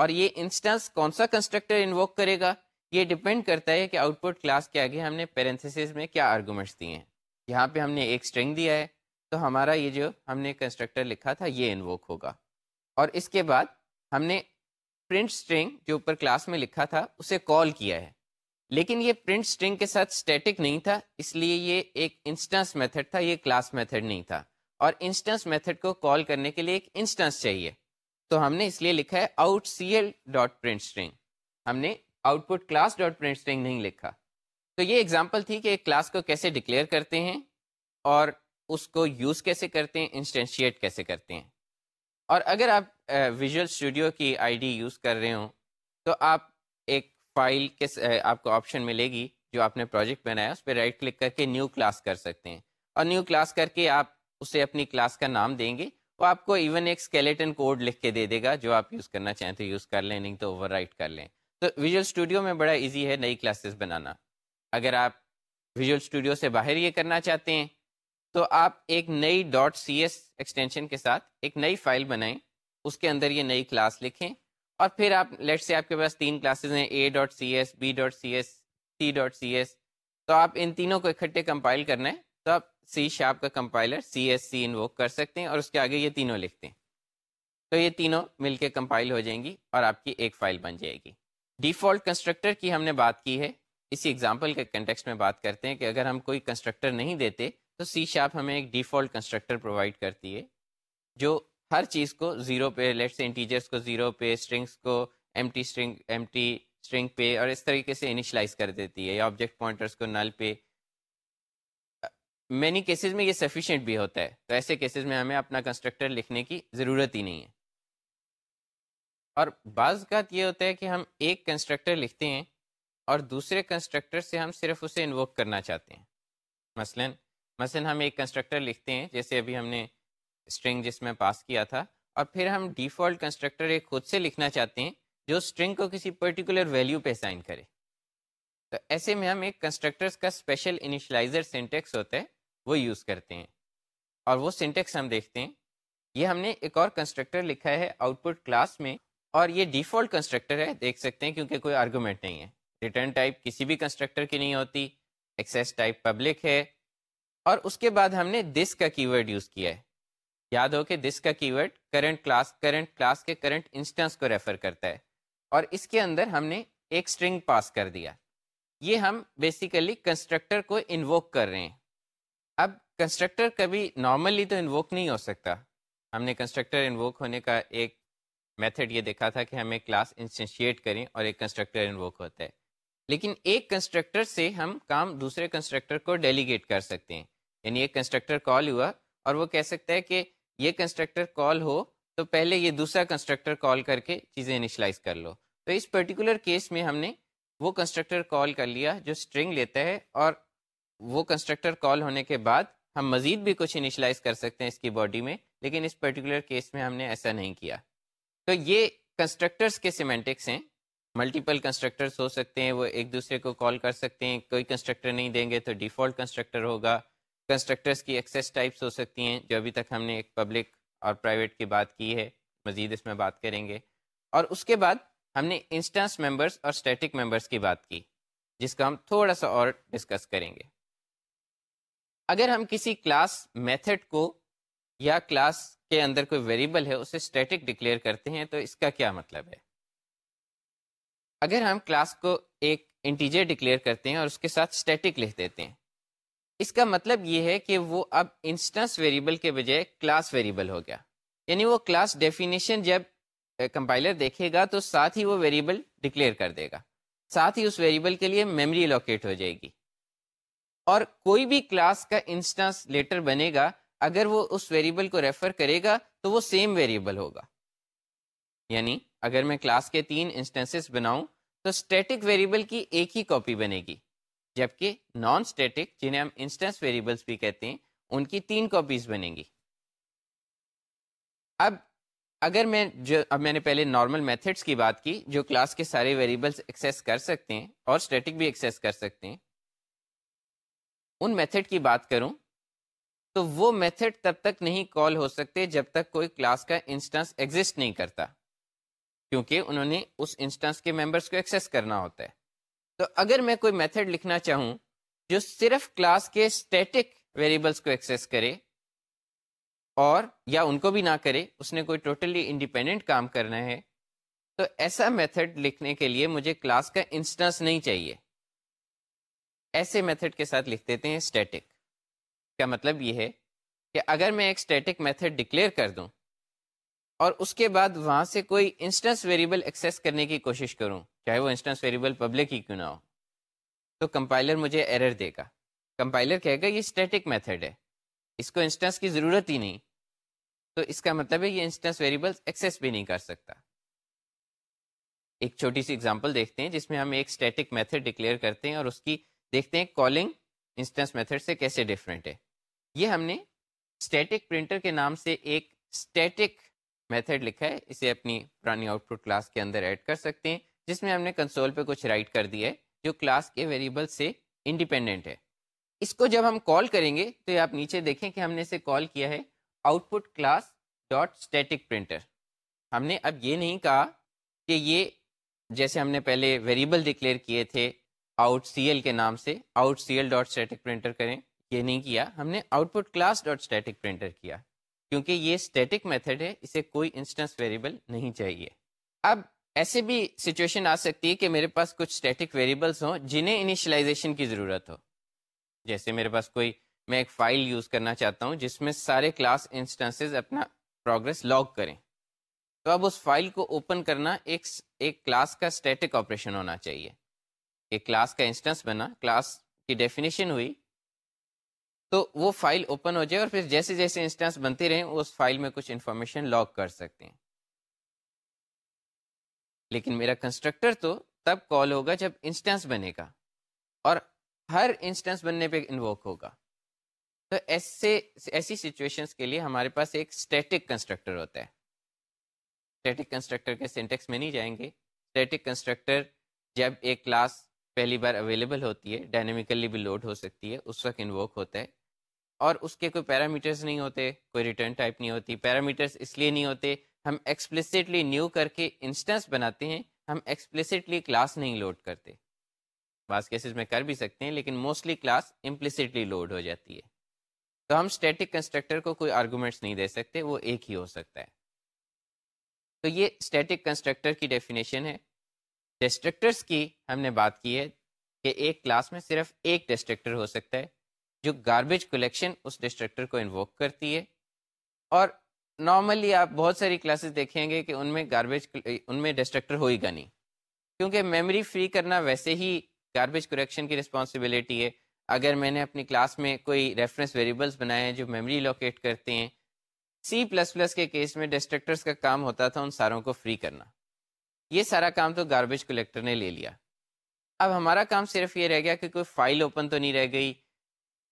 اور یہ انسٹنس کون سا کنسٹرکٹر انووک کرے گا؟ یہ ڈپینڈ کرتا ہے کہ آؤٹ پٹ کلاس کے آگے ہم نے پیرنتھس میں کیا آرگومنٹس دیے ہیں۔ یہاں پہ ہم نے ایک اسٹرنگ دیا ہے، تو ہمارا یہ جو ہم نے کنسٹرکٹر لکھا تھا، یہ انووک ہوگا۔ اور اس کے بعد ہم نے پرنٹ اسٹرنگ جو اوپر کلاس میں لکھا تھا، اسے کال کیا ہے۔ لیکن یہ پرنٹ اسٹرنگ کے ساتھ اسٹیٹک نہیں تھا، اس لیے یہ ایک انسٹنس میتھڈ تھا، یہ کلاس میتھڈ نہیں تھا۔ اور انسٹنس میتھڈ کو کال کرنے کے لیے ایک انسٹنس چاہیے۔ تو ہم نے اس لیے لکھا ہے out C L dot print string ہم نے output class dot print string نہیں لکھا۔ تو یہ ایگزامپل تھی کہ ایک کلاس کو کیسے ڈکلیئر کرتے ہیں اور اس کو یوز کیسے کرتے ہیں انسٹینشیٹ کیسے کرتے ہیں۔ اور اگر آپ ویژول اسٹوڈیو کی آئی ڈی یوز کر رہے ہوں تو آپ ایک فائل کے آپ کو آپشن ملے گی جو آپ نے پروجیکٹ بنایا، اس پہ رائٹ کلک کر کے نیو کلاس کر سکتے ہیں۔ اور نیو کلاس کر کے آپ اسے اپنی کلاس کا نام دیں گے۔ وہ آپ کو ایون ایک اسکیلیٹن کوڈ لکھ کے دے دے گا جو آپ یوز کرنا چاہیں تو یوز کر لیں، نہیں تو اوور رائٹ کر لیں۔ تو ویژول اسٹوڈیو میں بڑا ایزی ہے نئی کلاسز بنانا۔ اگر آپ ویژول اسٹوڈیو سے باہر یہ کرنا چاہتے ہیں، تو آپ ایک نئی. ڈاٹ سی ایس ایکسٹینشن کے ساتھ ایک نئی فائل بنائیں۔ اس کے اندر یہ نئی کلاس لکھیں۔ اور پھر آپ لیٹ سے آپ کے پاس تین کلاسز ہیں A dot C S B dot C S C dot C S تو آپ ان تینوں کو اکٹھے کمپائل کرنا ہے۔ تو آپ سی شاپ کا compiler C S C invoke کر سکتے ہیں اور اس کے آگے یہ تینوں لکھتے ہیں۔ تو یہ تینوں مل کے کمپائل ہو جائیں گی اور آپ کی ایک فائل بن جائے گی۔ ڈیفالٹ کنسٹرکٹر کی ہم نے بات کی ہے۔ اسی ایگزامپل کے کنٹیکس میں بات کرتے ہیں کہ اگر ہم کوئی کنسٹرکٹر نہیں دیتے تو سی شاپ ہمیں ایک ڈیفالٹ کنسٹرکٹر پرووائڈ کرتی ہے جو ہر چیز کو زیرو پہ لیٹ سے انٹیجرس کو زیرو پہ اسٹرنگس کو empty string empty string پہ اور اس طریقے سے انیشلائز کر دیتی ہے یا آبجیکٹ پوائنٹرس کو نل پہ۔ مینی کیسز میں یہ سفیشینٹ بھی ہوتا ہے۔ تو ایسے کیسز میں ہمیں اپنا کنسٹرکٹر لکھنے کی ضرورت ہی نہیں ہے۔ اور بعض اوقات یہ ہوتا ہے کہ ہم ایک کنسٹرکٹر لکھتے ہیں اور دوسرے کنسٹرکٹر سے ہم صرف اسے انووک کرنا چاہتے ہیں۔ مثلاً، مثلا ہم ایک کنسٹرکٹر لکھتے ہیں، جیسے ابھی ہم نے اسٹرنگ جس میں پاس کیا تھا، اور پھر ہم ڈیفالٹ کنسٹرکٹر ایک خود سے لکھنا چاہتے ہیں جو اسٹرنگ کو کسی پرٹیکولر ویلیو پہ سائن کرے۔ تو ایسے میں ہم ایک کنسٹرکٹرس کا اسپیشل انیشلائزر سینٹیکس ہوتا ہے وہ یوز کرتے ہیں۔ اور وہ سینٹیکس ہم دیکھتے ہیں۔ یہ ہم نے ایک اور کنسٹرکٹر لکھا ہے آؤٹ پٹ کلاس میں اور یہ ڈیفالٹ کنسٹرکٹر ہے، دیکھ سکتے ہیں کیونکہ کوئی آرگومنٹ نہیں ہے۔ ریٹرن ٹائپ کسی بھی کنسٹرکٹر کی نہیں ہوتی ایکسیس ٹائپ پبلک ہے۔ اور اس کے بعد ہم نے دس کا کی ورڈ یوز کیا ہے۔ یاد ہو کہ دس کا keyword current class current class کے کرنٹ انسٹنس کو ریفر کرتا ہے۔ اور اس کے اندر ہم نے ایک اسٹرنگ پاس کر دیا۔ یہ ہم بیسیکلی کنسٹرکٹر کو انووک کر رہے ہیں۔ کنسٹرکٹر کبھی نارملی تو انووک نہیں ہو سکتا۔ ہم نے کنسٹرکٹر انووک ہونے کا ایک میتھڈ یہ دیکھا تھا کہ ہم ایک کلاس انسٹینشیٹ کریں اور ایک کنسٹرکٹر انووک ہوتا ہے۔ لیکن ایک کنسٹرکٹر سے ہم کام دوسرے کنسٹرکٹر کو ڈیلیگیٹ کر سکتے ہیں۔ یعنی ایک کنسٹرکٹر کال ہوا اور وہ کہہ سکتا ہے کہ یہ کنسٹرکٹر کال ہو تو پہلے یہ دوسرا کنسٹرکٹر کال کر کے چیزیں انیشلائز کر لو۔ تو اس پرٹیکولر کیس میں ہم نے وہ کنسٹرکٹر کال کر لیا جو اسٹرنگ لیتا ہے اور وہ کنسٹرکٹر کال ہونے کے بعد ہم مزید بھی کچھ انیشلائز کر سکتے ہیں اس کی باڈی میں، لیکن اس پرٹیکولر کیس میں ہم نے ایسا نہیں کیا۔ تو یہ کنسٹرکٹرس کے سیمنٹکس ہیں۔ ملٹیپل کنسٹرکٹرس ہو سکتے ہیں، وہ ایک دوسرے کو کال کر سکتے ہیں۔ کوئی کنسٹرکٹر نہیں دیں گے تو ڈیفالٹ کنسٹرکٹر ہوگا۔ کنسٹرکٹرس کی ایکسیس ٹائپس ہو سکتی ہیں، جو ابھی تک ہم نے ایک پبلک اور پرائیویٹ کی بات کی ہے۔ مزید اس میں بات کریں گے۔ اور اس کے بعد ہم نے انسٹنس ممبرس اور اسٹیٹک ممبرس کی بات کی، جس کا ہم تھوڑا سا اور ڈسکس کریں گے۔ اگر ہم کسی کلاس میتھڈ کو یا کلاس کے اندر کوئی ویریبل ہے، اسے اسٹیٹک ڈکلیئر کرتے ہیں، تو اس کا کیا مطلب ہے؟ اگر ہم کلاس کو ایک انٹیجر ڈکلیئر کرتے ہیں اور اس کے ساتھ اسٹیٹک لکھ دیتے ہیں، اس کا مطلب یہ ہے کہ وہ اب انسٹنس ویریبل کے بجائے کلاس ویریبل ہو گیا۔ یعنی وہ کلاس ڈیفینیشن جب کمپائلر دیکھے گا، تو ساتھ ہی وہ ویریبل ڈکلیئر کر دے گا۔ ساتھ ہی اس ویریبل کے لیے میموری لوکیٹ ہو جائے گی۔ اور کوئی بھی کلاس کا انسٹنس لیٹر بنے گا، اگر وہ اس ویریبل کو ریفر کرے گا تو وہ سیم ویریبل ہوگا۔ یعنی اگر میں کلاس کے تین انسٹنسز بناؤں تو اسٹیٹک ویریبل کی ایک ہی کاپی بنے گی، جبکہ نان اسٹیٹک جنہیں ہم انسٹنس ویریبلس بھی کہتے ہیں، ان کی تین کاپیز بنیں گی۔ اب اگر میں جو، اب میں نے پہلے نارمل میتھڈس کی بات کی جو کلاس کے سارے ویریبلس ایکسیس کر سکتے ہیں اور اسٹیٹک بھی ایکسیس کر سکتے ہیں ان میتھڈ کی بات کروں تو وہ میتھڈ تب تک نہیں کال ہو سکتے جب تک کوئی کلاس کا انسٹنس ایگزسٹ نہیں کرتا، کیونکہ انہوں نے اس انسٹنس کے ممبرس کو ایکسیس کرنا ہوتا ہے۔ تو اگر میں کوئی میتھڈ لکھنا چاہوں جو صرف کلاس کے اسٹیٹک ویریبلس کو ایکسیس کرے اور یا ان کو بھی نہ کرے، اس نے کوئی ٹوٹلی انڈیپینڈنٹ کام کرنا ہے، تو ایسا میتھڈ لکھنے کے لیے مجھے کلاس کا انسٹنس نہیں چاہیے۔ ایسے میتھڈ کے ساتھ لکھ دیتے ہیں اسٹیٹک کا مطلب یہ ہے کہ اگر میں ایک اسٹیٹک میتھڈ ڈکلیئر کر دوں اور اس کے بعد وہاں سے کوئی انسٹنس ویریبل ایکسیس کرنے کی کوشش کروں، چاہے وہ انسٹنس ویریبل پبلک ہی کیوں نہ ہو، تو کمپائلر مجھے ایرر دے گا۔ کمپائلر کہے گا یہ اسٹیٹک میتھڈ ہے، اس کو انسٹنس کی ضرورت ہی نہیں۔ تو اس کا مطلب ہے یہ انسٹنس ویریبل ایکسیس بھی نہیں کر سکتا۔ ایک چھوٹی سی ایگزامپل دیکھتے ہیں جس میں ہم ایک اسٹیٹک میتھڈ ڈکلیئر کرتے ہیں اور اس کی دیکھتے ہیں کالنگ انسٹنس میتھڈ سے کیسے ڈفرینٹ ہے۔ یہ ہم نے اسٹیٹک پرنٹر کے نام سے ایک اسٹیٹک میتھڈ لکھا ہے۔ اسے اپنی پرانی آؤٹ پٹ کلاس کے اندر ایڈ کر سکتے ہیں، جس میں ہم نے کنسول پہ کچھ رائٹ کر دیا ہے، جو کلاس کے ویریبل سے انڈیپینڈنٹ ہے۔ اس کو جب ہم کال کریں گے، تو آپ نیچے دیکھیں کہ ہم نے اسے کال کیا ہے output class dot static printer ہم نے اب یہ نہیں کہا کہ یہ جیسے ہم نے پہلے ویریبل ڈکلیئر کیے تھے آؤٹ سی ایل کے نام سے out C L dot static printer کریں۔ یہ نہیں کیا، ہم نے output class dot static printer کیا۔ کیونکہ یہ اسٹیٹک میتھڈ ہے، اسے کوئی انسٹنس ویریبل نہیں چاہیے۔ اب ایسے بھی سچویشن آ سکتی ہے کہ میرے پاس کچھ اسٹیٹک ویریبلس ہوں جنہیں انیشلائزیشن کی ضرورت ہو۔ جیسے میرے پاس کوئی، میں ایک فائل یوز کرنا چاہتا ہوں جس میں سارے کلاس انسٹنسز اپنا پروگرس لاگ کریں۔ تو اب اس فائل کو اوپن کرنا ایک ایک کلاس کا اسٹیٹک آپریشن ہونا چاہیے۔ ایک کلاس کا انسٹنس بنا، کلاس کی ڈیفینیشن ہوئی تو وہ فائل اوپن ہو جائے اور پھر جیسے جیسے انسٹنس بنتے رہیں، اس فائل میں کچھ انفارمیشن لاگ کر سکتے ہیں۔ لیکن میرا کنسٹرکٹر تو تب کال ہوگا جب انسٹنس بنے گا اور ہر انسٹنس بننے پہ انووک ہوگا۔ تو ایسے، ایسی سچویشنس کے لیے ہمارے پاس ایک اسٹیٹک کنسٹرکٹر ہوتا ہے۔ اسٹیٹک کنسٹرکٹر کے سینٹیکس میں نہیں جائیں گے۔ اسٹیٹک کنسٹرکٹر جب ایک کلاس پہلی بار اویلیبل ہوتی ہے ڈائنامیکلی بھی لوڈ ہو سکتی ہے، اس وقت انووک ہوتا ہے۔ اور اس کے کوئی پیرامیٹرز نہیں ہوتے، کوئی ریٹرن ٹائپ نہیں ہوتی پیرامیٹرز اس لیے نہیں ہوتے، ہم ایکسپلسٹلی نیو کر کے انسٹنس بناتے ہیں، ہم ایکسپلسٹلی کلاس نہیں لوڈ کرتے۔ بعض کیسز میں کر بھی سکتے ہیں، لیکن موسٹلی کلاس امپلسٹلی لوڈ ہو جاتی ہے۔ تو ہم اسٹیٹک کنسٹرکٹر کو کوئی آرگومنٹس نہیں دے سکتے، وہ ایک ہی ہو سکتا ہے۔ تو یہ اسٹیٹک کنسٹرکٹر کی ڈیفینیشن ہے۔ ڈسٹرکٹرس کی ہم نے بات کی ہے کہ ایک کلاس میں صرف ایک ڈسٹرکٹر ہو سکتا ہے جو گاربیج کلیکشن اس ڈسٹرکٹر کو انووک کرتی ہے۔ اور نارملی آپ بہت ساری کلاسز دیکھیں گے کہ ان میں گاربیج ان میں ڈسٹرکٹر ہوئی گا نہیں۔ کیونکہ میموری فری کرنا ویسے ہی گاربیج کریکشن کی رسپانسبلٹی ہے۔ اگر میں نے اپنی کلاس میں کوئی ریفرنس ویریبلس بنائے ہیں جو میموری لوکیٹ کرتے ہیں سی پلس پلس کے کیس میں ڈسٹرکٹرس کا کام ہوتا تھا ان ساروں کو فری کرنا۔ یہ سارا کام تو گاربیج کلیکٹر نے لے لیا۔ اب ہمارا کام صرف یہ رہ گیا کہ کوئی فائل اوپن تو نہیں رہ گئی۔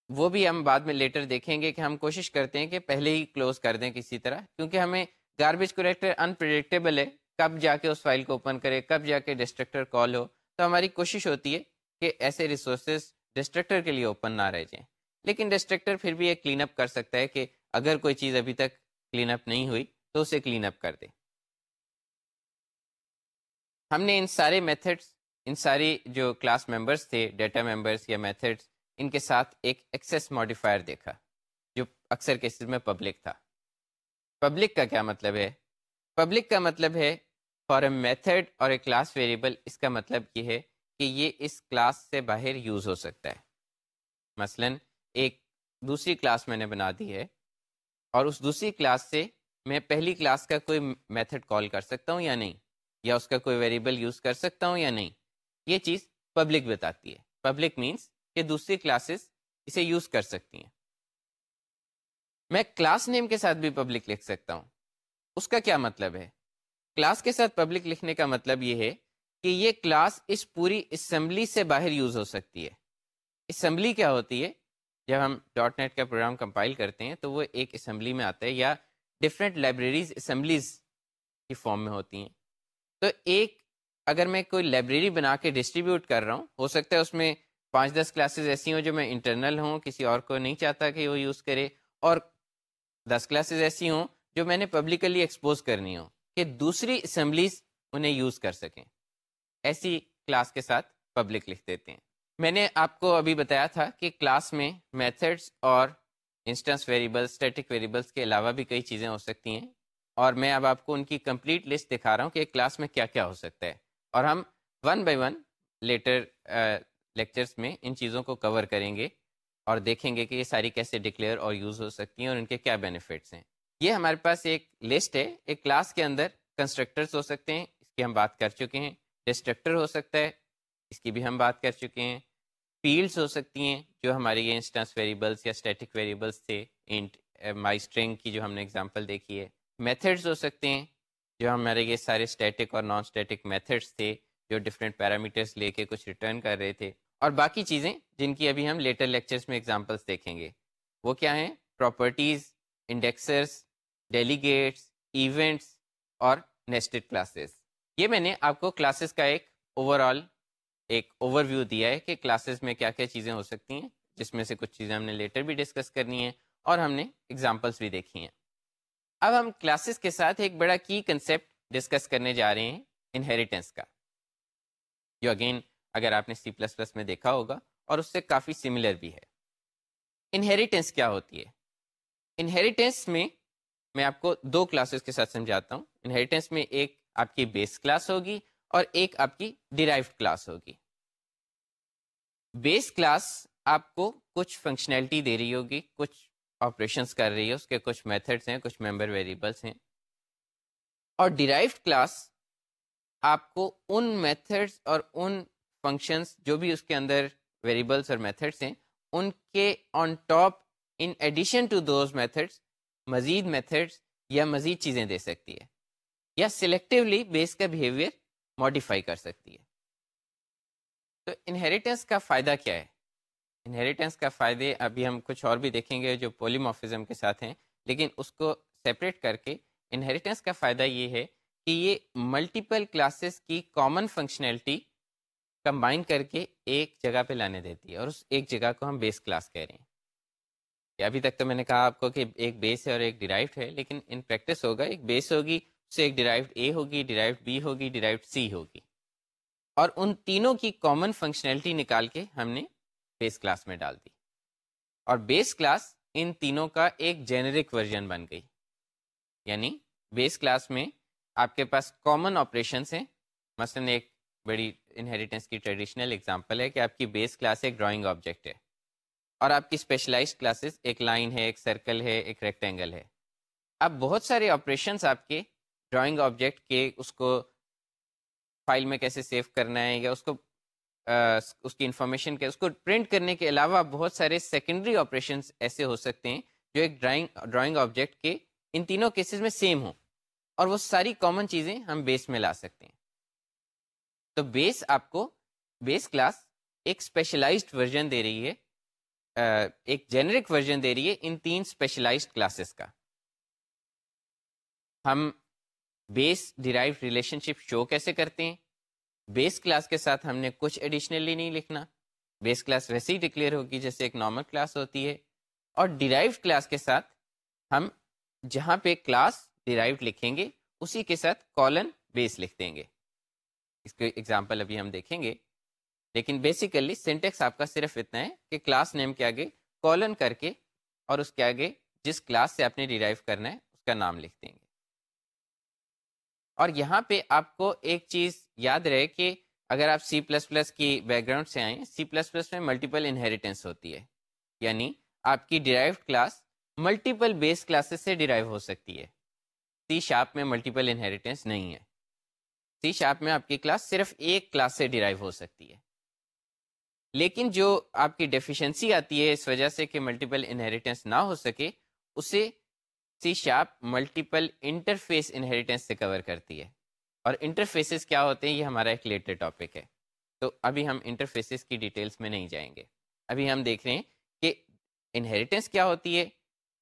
وہ بھی ہم بعد میں لیٹر دیکھیں گے کہ ہم کوشش کرتے ہیں کہ پہلے ہی کلوز کر دیں کسی طرح، کیونکہ ہمیں گاربیج کریکٹر انپریڈکٹیبل ہے۔ کب جا کے اس فائل کو اوپن کرے، کب جا کے ڈسٹرکٹر کال ہو۔ تو ہماری کوشش ہوتی ہے کہ ایسے ریسورسز ڈسٹرکٹر کے لیے اوپن نہ رہ جائیں۔ لیکن ڈسٹرکٹر پھر بھی ایک کلین اپ کر سکتا ہے کہ اگر کوئی چیز ابھی تک کلین اپ نہیں ہوئی تو اسے کلین اپ کر دے ہم نے ان سارے میتھڈس ان ساری جو کلاس ممبرس تھے ڈیٹا ممبرس یا میتھڈس ان کے ساتھ ایک ایکسیس ماڈیفائر دیکھا، جو اکثر کیسز میں پبلک تھا۔ پبلک کا کیا مطلب ہے؟ پبلک کا مطلب ہے فار اے میتھڈ اور اے کلاس ویریبل اس کا مطلب یہ ہے کہ یہ اس کلاس سے باہر یوز ہو سکتا ہے۔ مثلا، ایک دوسری کلاس میں نے بنا دی ہے، اور اس دوسری کلاس سے میں پہلی کلاس کا کوئی میتھڈ کال کر سکتا ہوں یا نہیں؟ یا اس کا کوئی ویریبل یوز کر سکتا ہوں یا نہیں؟ یہ چیز پبلک بتاتی ہے۔ پبلک مینس کہ دوسری کلاسز اسے یوز کر سکتی ہیں۔ میں کلاس نیم کے ساتھ بھی پبلک لکھ سکتا ہوں۔ اس کا کیا مطلب ہے؟ کلاس کے ساتھ پبلک لکھنے کا مطلب یہ ہے کہ یہ کلاس اس پوری اسمبلی سے باہر یوز ہو سکتی ہے۔ اسمبلی کیا ہوتی ہے؟ جب ہم ڈاٹ نیٹ کا پروگرام کمپائل کرتے ہیں تو وہ ایک اسمبلی میں آتا ہے یا ڈفرینٹ لائبریریز اسمبلیز کی فارم میں ہوتی ہیں۔ تو ایک اگر میں کوئی لائبریری بنا کے ڈسٹریبیوٹ کر رہا ہوں، ہو سکتا ہے اس میں پانچ دس کلاسز ایسی ہوں جو میں انٹرنل ہوں، کسی اور کو نہیں چاہتا کہ وہ یوز کرے، اور دس کلاسز ایسی ہوں جو میں نے پبلکلی ایکسپوز کرنی ہوں کہ دوسری اسمبلیز انہیں یوز کر سکیں۔ ایسی کلاس کے ساتھ پبلک لکھ دیتے ہیں۔ میں نے آپ کو ابھی بتایا تھا کہ کلاس میں میتھڈس اور انسٹنس ویریبلس اسٹیٹک ویریبلس کے علاوہ بھی کئی چیزیں ہو سکتی ہیں۔ اور میں اب آپ کو ان کی کمپلیٹ لسٹ دکھا رہا ہوں کہ ایک کلاس میں کیا کیا ہو سکتا ہے۔ اور ہم one by one later lectures میں ان چیزوں کو کور کریں گے اور دیکھیں گے کہ یہ ساری کیسے ڈکلیئر اور یوز ہو سکتی ہیں اور ان کے کیا بینیفٹس ہیں۔ یہ ہمارے پاس ایک لسٹ ہے۔ ایک کلاس کے اندر کنسٹرکٹرس ہو سکتے ہیں۔ اس کی ہم بات کر چکے ہیں۔ ڈسٹرکٹر ہو سکتا ہے۔ اس کی بھی ہم بات کر چکے ہیں۔ فیلڈس ہو سکتی ہیں جو ہمارے یہ انسٹنس ویریبلس یا اسٹیٹک ویریبلس تھے انٹ مائی اسٹرنگ کی جو ہم نے اگزامپل دیکھی ہے۔ میتھڈس ہو سکتے ہیں، جو ہمارے یہ سارے اسٹیٹک اور نان اسٹیٹک میتھڈس تھے، جو ڈفرینٹ پیرامیٹرس لے کے کچھ ریٹرن کر رہے تھے۔ اور باقی چیزیں جن کی ابھی ہم لیٹر لیکچرس میں ایگزامپلس دیکھیں گے۔ وہ کیا ہیں؟ پراپرٹیز انڈیکسرس ڈیلیگیٹس ایونٹس اور نیسٹڈ کلاسز یہ میں نے آپ کو کلاسز کا ایک اوور آل ایک اوور ویو دیا ہے کہ کلاسز میں کیا کیا چیزیں ہو سکتی ہیں، جس میں سے کچھ چیزیں ہم نے لیٹر بھی ڈسکس کرنی ہیں اور ہم نے ایگزامپلس بھی دیکھی ہیں۔ اب ہم کلاسز کے ساتھ ایک بڑا کی کنسیپٹ ڈسکس کرنے جا رہے ہیں انہیریٹنس کا۔ جو اگین اگر آپ نے سی پلس پلس میں دیکھا ہوگا، اور اس سے کافی سملر بھی ہے۔ انہیریٹنس کیا ہوتی ہے؟ انہیریٹنس میں میں آپ کو دو کلاسز کے ساتھ سمجھاتا ہوں۔ انہیریٹنس میں ایک آپ کی بیس کلاس ہوگی، اور ایک آپ کی ڈیرائیوڈ کلاس ہوگی۔ بیس کلاس آپ کو کچھ فنکشنلٹی دے رہی ہوگی، کچھ آپریشنس کر رہی ہے اس کے کچھ میتھڈس ہیں کچھ ممبر ویریبلس ہیں اور ڈیرائیوڈ کلاس آپ کو ان میتھڈس اور ان فنکشنس جو بھی اس کے اندر ویریبلس اور میتھڈس ہیں، ان کے on top in addition to those methods مزید میتھڈس یا مزید چیزیں دے سکتی ہے یا سلیکٹیولی بیس کا بیہیویئر ماڈیفائی کر سکتی ہے۔ تو انہیریٹنس کا فائدہ کیا ہے؟ انہیریٹنس کا فائدے ابھی ہم کچھ اور بھی دیکھیں گے جو پولیموفزم کے ساتھ ہیں، لیکن اس کو سیپریٹ کر کے انہیریٹنس کا فائدہ یہ ہے کہ یہ ملٹیپل کلاسز کی کامن فنکشنلٹی کمبائن کر کے ایک جگہ پہ لانے دیتی ہے اور اس ایک جگہ کو ہم بیس کلاس کہہ رہے ہیں۔ ابھی تک تو میں نے کہا آپ کو کہ ایک بیس ہے اور ایک ڈیرائیوڈ ہے، لیکن ان پریکٹس ہوگا، ایک بیس ہوگی، اس سے ایک ڈیرائیوڈ اے ہوگی ڈیرائیوڈ بی ہوگی ڈیرائیوڈ سی ہوگی۔ اور ان تینوں کی کامن فنکشنلٹی نکال کے ہم نے بیس کلاس میں ڈال دی۔ اور بیس کلاس ان تینوں کا ایک جینرک ورژن بن گئی۔ یعنی بیس کلاس میں آپ کے پاس کامن آپریشنس ہیں۔ مثلا ایک بڑی انہیریٹنس کی ٹریڈیشنل اگزامپل ہے کہ آپ کی بیس کلاس ایک ڈرائنگ آبجیکٹ ہے۔ اور آپ کی اسپیشلائز کلاسز ایک لائن ہے، ایک سرکل ہے، ایک ریکٹینگل ہے۔ اب بہت سارے آپریشنس آپ کے ڈرائنگ آبجیکٹ کے اس کو فائل میں کیسے سیو کرنا ہے یا اس کو اس کی انفارمیشن کے اس کو پرنٹ کرنے کے علاوہ بہت سارے سیکنڈری آپریشنس ایسے ہو سکتے ہیں جو ایک ڈرائنگ ڈرائنگ آبجیکٹ کے ان تینوں کیسز میں سیم ہوں۔ اور وہ ساری کامن چیزیں ہم بیس میں لا سکتے ہیں۔ تو بیس آپ کو بیس کلاس ایک اسپیشلائزڈ ورژن دے رہی ہے۔ ایک جینرک ورژن دے رہی ہے ان تین اسپیشلائزڈ کلاسز کا۔ ہم بیس ڈیرائیو ریلیشن شپ شو کیسے کرتے ہیں؟ بیس کلاس کے ساتھ ہم نے کچھ ایڈیشنلی نہیں لکھنا۔ بیس کلاس ویسے ہی ڈکلیئر ہوگی، جیسے ایک نارمل کلاس ہوتی ہے۔ اور ڈیرائیو کلاس کے ساتھ ہم جہاں پہ کلاس ڈیرائیو لکھیں گے، اسی کے ساتھ کالن بیس لکھ دیں گے۔ اس کو ایگزامپل ابھی ہم دیکھیں گے۔ لیکن بیسیکلی سینٹیکس آپ کا صرف اتنا ہے کہ کلاس نیم کے آگے کالن کر کے اور اس کے آگے جس کلاس سے آپ نے ڈیرائیو کرنا ہے، اس کا نام لکھ دیں گے۔ اور یہاں پہ آپ کو ایک چیز یاد رہے کہ اگر آپ سی پلس پلس کی بیک گراؤنڈ سے آئیں سی پلس پلس میں ملٹیپل انہیریٹنس ہوتی ہے۔ یعنی آپ کی derive class multiple base classes سے ڈیرائیو ہو سکتی ہے۔ سی شاپ میں ملٹیپل انہیریٹنس نہیں ہے۔ سی شاپ میں آپ کی کلاس صرف ایک کلاس سے ڈیرائیو ہو سکتی ہے۔ لیکن جو آپ کی ڈیفیشنسی آتی ہے اس وجہ سے کہ ملٹیپل انہیریٹنس نہ ہو سکے، اسے C sharp multiple interface inheritance سے کور کرتی ہے۔ اور انٹرفیسز کیا ہوتے ہیں؟ یہ ہمارا ایک لیٹر ٹاپک ہے۔ تو ابھی ہم انٹرفیسز کی ڈیٹیلس میں نہیں جائیں گے۔ ابھی ہم دیکھ رہے ہیں کہ انہیریٹنس کیا ہوتی ہے۔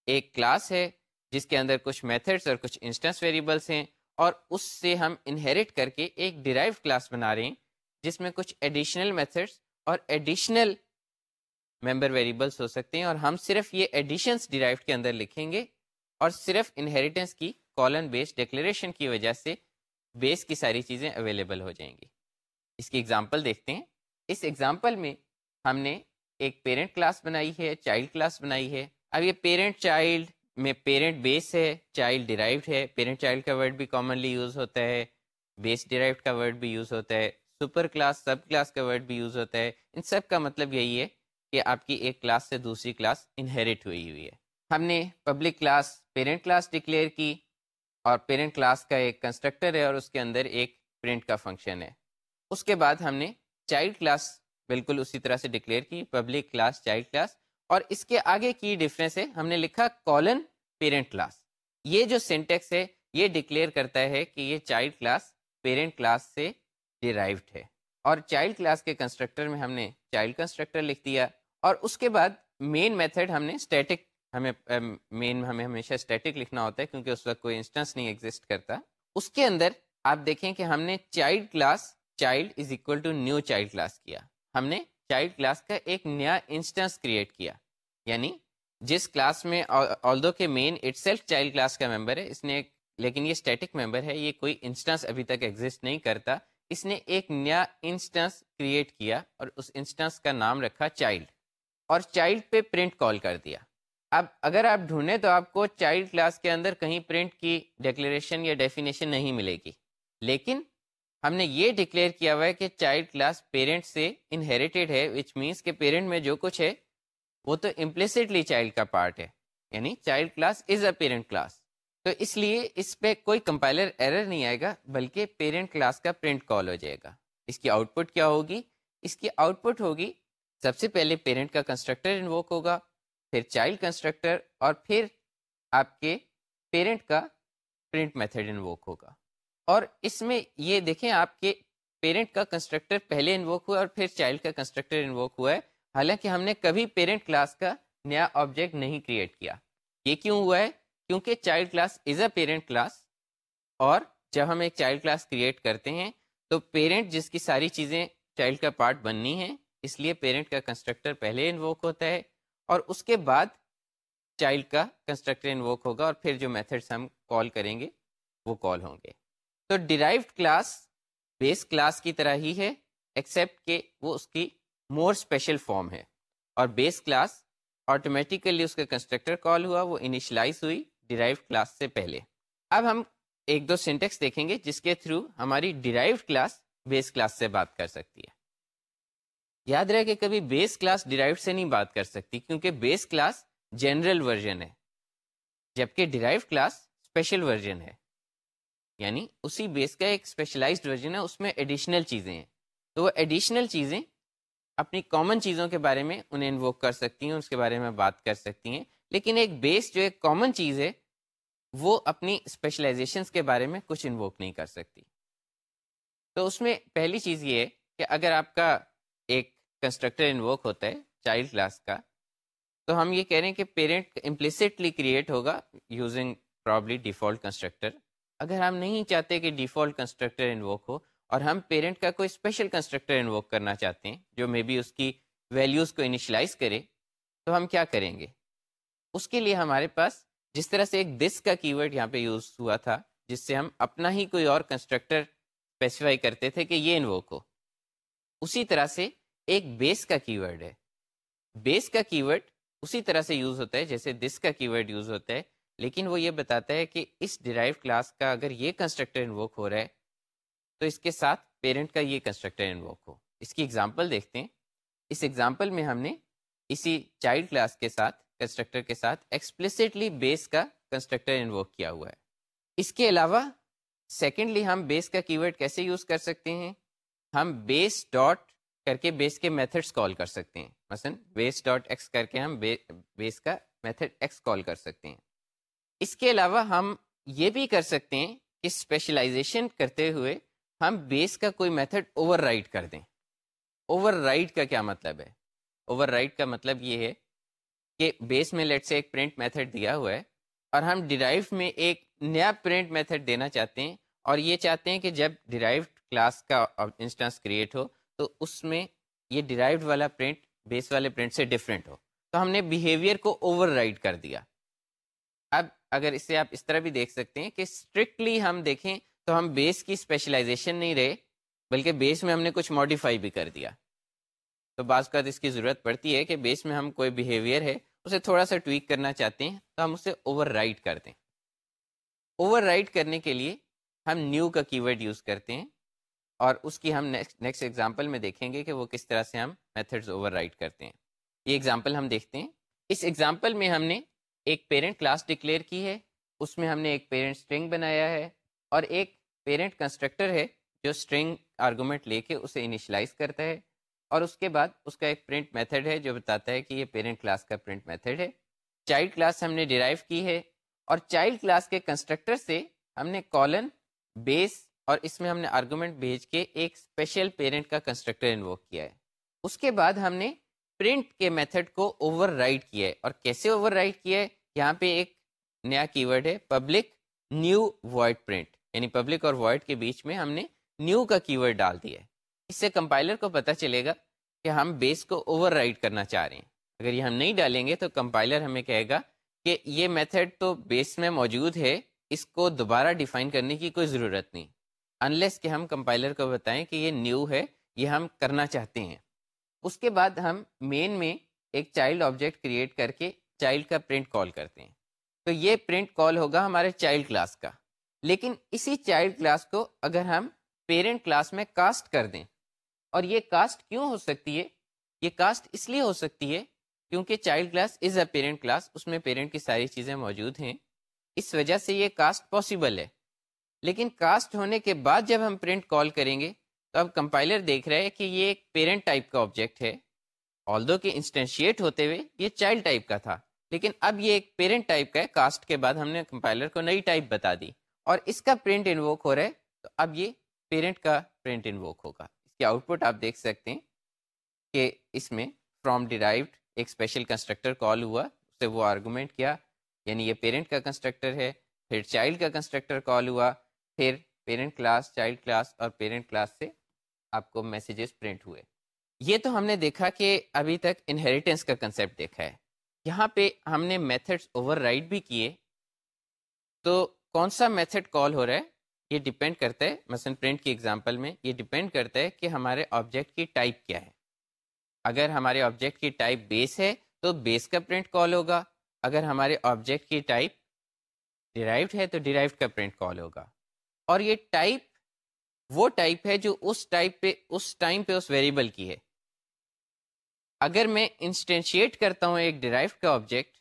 ایک کلاس ہے جس کے اندر کچھ میتھڈس اور کچھ انسٹنس ویریبلس ہیں اور اس سے ہم انہیریٹ کر کے ایک ڈیرائیو کلاس بنا رہے ہیں جس میں کچھ ایڈیشنل میتھڈس اور ایڈیشنل ممبر ویریبلس ہو سکتے ہیں اور ہم صرف یہ ایڈیشنس ڈیرائیو کے اندر لکھیں گے۔ اور صرف انہیریٹنس کی کالن بیس ڈیکلیریشن کی وجہ سے بیس کی ساری چیزیں اویلیبل ہو جائیں گی۔ اس کی ایگزامپل دیکھتے ہیں۔ اس ایگزامپل میں ہم نے ایک پیرنٹ کلاس بنائی ہے چائلڈ کلاس بنائی ہے۔ اب یہ پیرنٹ چائلڈ میں پیرنٹ بیس ہے چائلڈ ڈیرائیوڈ ہے۔ پیرنٹ چائلڈ کا ورڈ بھی کامنلی یوز ہوتا ہے۔ بیس ڈیرائیوڈ کا ورڈ بھی یوز ہوتا ہے۔ سپر کلاس سب کلاس کا ورڈ بھی یوز ہوتا ہے۔ ان سب کا مطلب یہی ہے کہ آپ کی ایک کلاس سے دوسری کلاس انہیریٹ ہوئی ہوئی ہے۔ ہم نے public class parent class declare کی اور پیرنٹ کلاس کا ایک کنسٹرکٹر ہے اور اس کے اندر ایک پرنٹ کا فنکشن ہے۔ اس کے بعد ہم نے چائلڈ کلاس بالکل اسی طرح سے ڈکلیئر کی پبلک کلاس چائلڈ کلاس اور اس کے آگے کی ڈفرینس ہے، ہم نے لکھا کالن پیرنٹ کلاس یہ جو سینٹیکس ہے، یہ ڈکلیئر کرتا ہے کہ یہ چائلڈ کلاس پیرنٹ کلاس سے ڈیرائیوڈ ہے۔ اور چائلڈ کلاس کے کنسٹرکٹر میں ہم نے چائلڈ کنسٹرکٹر لکھ دیا۔ اور اس کے بعد مین میتھڈ ہم نے اسٹیٹک ہمیں مین ہمیں ہمیشہ اسٹیٹک لکھنا ہوتا ہے کیونکہ اس وقت کوئی انسٹنس نہیں ایگزٹ کرتا۔ اس کے اندر آپ دیکھیں کہ ہم نے child class child is equal to new child class کیا۔ ہم نے چائلڈ کلاس کا ایک نیا انسٹنس کریٹ کیا۔ یعنی جس کلاس میں آلدو کے main itself child class کا ممبر ہے، اس نے لیکن یہ اسٹیٹک ممبر ہے، یہ کوئی انسٹنس ابھی تک ایگزٹ نہیں کرتا۔ اس نے ایک نیا انسٹنس کریٹ کیا اور اس انسٹنس کا نام رکھا چائلڈ اور چائلڈ پہ پرنٹ کال کر دیا۔ اب اگر آپ ڈھونڈیں تو آپ کو چائلڈ کلاس کے اندر کہیں پرنٹ کی ڈیکلیریشن یا ڈیفینیشن نہیں ملے گی۔ لیکن ہم نے یہ ڈکلیئر کیا ہوا ہے کہ چائلڈ کلاس پیرنٹ سے انہیریٹیڈ ہے وچ مینس کہ پیرنٹ میں جو کچھ ہے، وہ تو امپلیسٹلی چائلڈ کا پارٹ ہے۔ یعنی child class is a parent class تو اس لیے اس پہ کوئی کمپائلر ایرر نہیں آئے گا، بلکہ پیرنٹ کلاس کا پرنٹ کال ہو جائے گا۔ اس کی آؤٹ پٹ کیا ہوگی؟ اس کی آؤٹ پٹ ہوگی، سب سے پہلے پیرنٹ کا کنسٹرکٹر انووک ہوگا۔ پھر چائلڈ کنسٹرکٹر اور پھر آپ کے پیرنٹ کا پرنٹ میتھڈ انووک ہوگا۔ اور اس میں یہ دیکھیں آپ کے پیرنٹ کا کنسٹرکٹر پہلے انووک ہوا اور پھر چائلڈ کا کنسٹرکٹر انووک ہوا ہے۔ حالانکہ ہم نے کبھی پیرنٹ کلاس کا نیا آبجیکٹ نہیں کریٹ کیا۔ یہ کیوں ہوا ہے؟ کیونکہ child class is a parent class اور جب ہم ایک چائلڈ کلاس کریٹ کرتے ہیں تو پیرنٹ جس کی ساری چیزیں چائلڈ کا پارٹ بننی ہے اس لیے پیرنٹ کا کنسٹرکٹر پہلے انووک ہوتا ہے۔ اور اس کے بعد چائلڈ کا کنسٹرکٹر انووک ہوگا اور پھر جو میتھڈس ہم کال کریں گے، وہ کال ہوں گے۔ تو ڈیرائیوڈ کلاس بیس کلاس کی طرح ہی ہے ایکسیپٹ کہ وہ اس کی مور اسپیشل فارم ہے۔ اور بیس کلاس آٹومیٹیکلی اس کا کنسٹرکٹر کال ہوا، وہ انیشلائز ہوئی ڈیرائیوڈ کلاس سے پہلے۔ اب ہم ایک دو سینٹیکس دیکھیں گے، جس کے تھرو ہماری ڈیرائیوڈ کلاس بیس کلاس سے بات کر سکتی ہے۔ یاد رہے کہ کبھی بیس کلاس ڈیرائیوڈ سے نہیں بات کر سکتی، کیونکہ بیس کلاس جنرل ورژن ہے، جبکہ ڈیرائیو کلاس اسپیشل ورژن ہے۔ یعنی اسی بیس کا ایک اسپیشلائزڈ ورژن ہے، اس میں ایڈیشنل چیزیں ہیں۔ تو وہ ایڈیشنل چیزیں اپنی کامن چیزوں کے بارے میں انہیں انووک کر سکتی ہیں، اس کے بارے میں بات کر سکتی ہیں۔ لیکن ایک بیس جو ایک کامن چیز ہے، وہ اپنی اسپیشلائزیشنس کے بارے میں کچھ انووک نہیں کر سکتی۔ تو اس میں پہلی چیز یہ ہے کہ اگر آپ کا ایک کنسٹرکٹر انووک ہوتا ہے چائلڈ کلاس کا، تو ہم یہ کہہ رہے ہیں کہ پیرنٹ امپلیسٹلی کریٹ ہوگا یوزنگ پرابلی ڈیفالٹ کنسٹرکٹر اگر ہم نہیں چاہتے کہ ڈیفالٹ کنسٹرکٹر انووک ہو اور ہم پیرنٹ کا کوئی اسپیشل کنسٹرکٹر انووک کرنا چاہتے ہیں جو مے بی اس کی ویلیوز کو انیشلائز کرے، تو ہم کیا کریں گے؟ اس کے لیے ہمارے پاس جس طرح سے ایک دس کا کی ورڈ یہاں پہ یوز ہوا تھا، جس سے ہم اپنا ہی کوئی اور کنسٹرکٹر اسپیسیفائی کرتے تھے کہ یہ انووک ہو۔ اسی طرح سے ایک بیس کا کی ورڈ ہے۔ بیس کا کی ورڈ اسی طرح سے یوز ہوتا ہے جیسے دس کا کی ورڈ یوز ہوتا ہے، لیکن وہ یہ بتاتا ہے کہ اس ڈیرائیو کلاس کا اگر یہ کنسٹرکٹر انووک ہو رہا ہے، تو اس کے ساتھ پیرنٹ کا یہ کنسٹرکٹر انووک ہو۔ اس کی ایگزامپل دیکھتے ہیں۔ اس ایگزامپل میں ہم نے اسی چائلڈ کلاس کے ساتھ کنسٹرکٹر کے ساتھ ایکسپلسٹلی بیس کا کنسٹرکٹر انووک کیا ہوا ہے۔ اس کے علاوہ سیکنڈلی ہم بیس کا کی ورڈ کیسے یوز کر سکتے ہیں؟ ہم بیس ڈاٹ کر کے بیس کے میتھڈس کال کر سکتے ہیں۔ مثلا بیس ڈاٹ ایکس کر کے ہم بیس کا میتھڈ ایکس کال کر سکتے ہیں۔ اس کے علاوہ ہم یہ بھی کر سکتے ہیں کہ اسپیشلائزیشن کرتے ہوئے ہم بیس کا کوئی میتھڈ اوور رائٹ کر دیں۔ اوور رائٹ کا کیا مطلب ہے؟ اوور رائٹ کا مطلب یہ ہے کہ بیس میں لیٹ سے ایک پرنٹ میتھڈ دیا ہوا ہے اور ہم ڈیرائیو میں ایک نیا پرنٹ میتھڈ دینا چاہتے ہیں اور یہ چاہتے ہیں کہ جب ڈیرائیو کلاس کا انسٹنس کریٹ ہو تو اس میں یہ ڈیرائیوڈ والا پرنٹ بیس والے پرنٹ سے ڈفرینٹ ہو۔ تو ہم نے بیہیویئر کو اوور رائڈ کر دیا۔ اب اگر اس سے آپ اس طرح بھی دیکھ سکتے ہیں کہ اسٹرکٹلی ہم دیکھیں تو ہم بیس کی اسپیشلائزیشن نہیں رہے، بلکہ بیس میں ہم نے کچھ ماڈیفائی بھی کر دیا۔ تو بعض کا اس کی ضرورت پڑتی ہے کہ بیس میں ہم کوئی بیہیویئر ہے، اسے تھوڑا سا ٹویک کرنا چاہتے ہیں تو ہم اسے اوور رائڈ کر دیں۔ اوور رائڈ کرنے کے لیے ہم نیو کا کی ورڈ یوز کرتے ہیں۔ اور اس کی ہم نیکسٹ ایگزامپل میں دیکھیں گے کہ وہ کس طرح سے ہم میتھڈز اوور رائٹ کرتے ہیں۔ یہ ایگزامپل ہم دیکھتے ہیں۔ اس ایگزامپل میں ہم نے ایک پیرنٹ کلاس ڈکلیئر کی ہے۔ اس میں ہم نے ایک پیرنٹ اسٹرنگ بنایا ہے اور ایک پیرنٹ کنسٹرکٹر ہے جو اسٹرنگ آرگومنٹ لے کے اسے انیشلائز کرتا ہے۔ اور اس کے بعد اس کا ایک پرنٹ میتھڈ ہے جو بتاتا ہے کہ یہ پیرنٹ کلاس کا پرنٹ میتھڈ ہے۔ چائلڈ کلاس ہم نے ڈیرائیو کی ہے اور چائلڈ کلاس کے کنسٹرکٹر سے ہم نے کالن بیس اور اس میں ہم نے آرگومنٹ بھیج کے ایک اسپیشل پیرنٹ کا کنسٹرکٹر انووک کیا ہے۔ اس کے بعد ہم نے پرنٹ کے میتھڈ کو اوور رائٹ کیا ہے۔ اور کیسے اوور رائٹ کیا ہے؟ یہاں پہ ایک نیا کی ورڈ ہے پبلک نیو وائڈ پرنٹ یعنی پبلک اور وائڈ کے بیچ میں ہم نے نیو کا کی ورڈ ڈال دیا ہے۔ اس سے کمپائلر کو پتہ چلے گا کہ ہم بیس کو اوور رائٹ کرنا چاہ رہے ہیں۔ اگر یہ ہم نہیں ڈالیں گے تو کمپائلر ہمیں کہے گا کہ یہ میتھڈ تو بیس میں موجود ہے، اس کو دوبارہ ڈیفائن کرنے کی کوئی ضرورت نہیں۔ انلیس کہ ہم کمپائلر کو بتائیں کہ یہ نیو ہے، یہ ہم کرنا چاہتے ہیں۔ اس کے بعد ہم مین میں ایک چائلڈ آبجیکٹ کریٹ کر کے چائلڈ کا پرنٹ کال کرتے ہیں۔ تو یہ پرنٹ کال ہوگا ہمارے چائلڈ کلاس کا۔ لیکن اسی چائلڈ کلاس کو اگر ہم پیرنٹ کلاس میں کاسٹ کر دیں، اور یہ کاسٹ کیوں ہو سکتی ہے؟ یہ کاسٹ اس لیے ہو سکتی ہے کیونکہ child class is a parent class اس میں پیرنٹ کی ساری چیزیں موجود ہیں۔ اس وجہ سے یہ کاسٹ پاسبل ہے۔ لیکن کاسٹ ہونے کے بعد جب ہم پرنٹ کال کریں گے، تو اب کمپائلر دیکھ رہے ہیں کہ یہ ایک پیرنٹ ٹائپ کا آبجیکٹ ہے۔ آل دو کہ انسٹینشیٹ ہوتے ہوئے یہ چائلڈ ٹائپ کا تھا، لیکن اب یہ ایک پیرنٹ ٹائپ کا ہے۔ کاسٹ کے بعد ہم نے کمپائلر کو نئی ٹائپ بتا دی۔ اور اس کا پرنٹ انووک ہو رہا ہے، تو اب یہ پیرنٹ کا پرنٹ انووک ہوگا۔ اس کی آؤٹ پٹ آپ دیکھ سکتے ہیں کہ اس میں فرام ڈیرائیوڈ ایک اسپیشل کنسٹرکٹر کال ہوا، اس سے وہ آرگومنٹ کیا یعنی یہ پیرنٹ کا کنسٹرکٹر ہے، پھر چائلڈ کا کنسٹرکٹر کال ہوا۔ پھر پیرنٹ کلاس چائلڈ کلاس اور پیرنٹ کلاس سے آپ کو میسیجز پرنٹ ہوئے۔ یہ تو ہم نے دیکھا کہ ابھی تک انہیریٹنس کا کنسیپٹ دیکھا ہے۔ یہاں پہ ہم نے میتھڈس اوور رائڈ بھی کیے۔ تو کون سا میتھڈ کال ہو رہا ہے؟ یہ ڈپینڈ کرتا ہے۔ مثلاً پرنٹ کی ایگزامپل میں یہ ڈپینڈ کرتا ہے کہ ہمارے آبجیکٹ کی ٹائپ کیا ہے۔ اگر ہمارے آبجیکٹ کی ٹائپ بیس ہے تو بیس کا پرنٹ کال ہوگا۔ اگر ہمارے آبجیکٹ کی ٹائپ ڈیرائیوڈ ہے تو ڈیرائیوڈ کا پرنٹ کال ہوگا۔ اور یہ ٹائپ وہ ٹائپ ہے جو اس ٹائپ پہ، اس ٹائم پہ اس ویریبل کی ہے۔ اگر میں انسٹینشیٹ کرتا ہوں ایک ڈیرائیو کا آبجیکٹ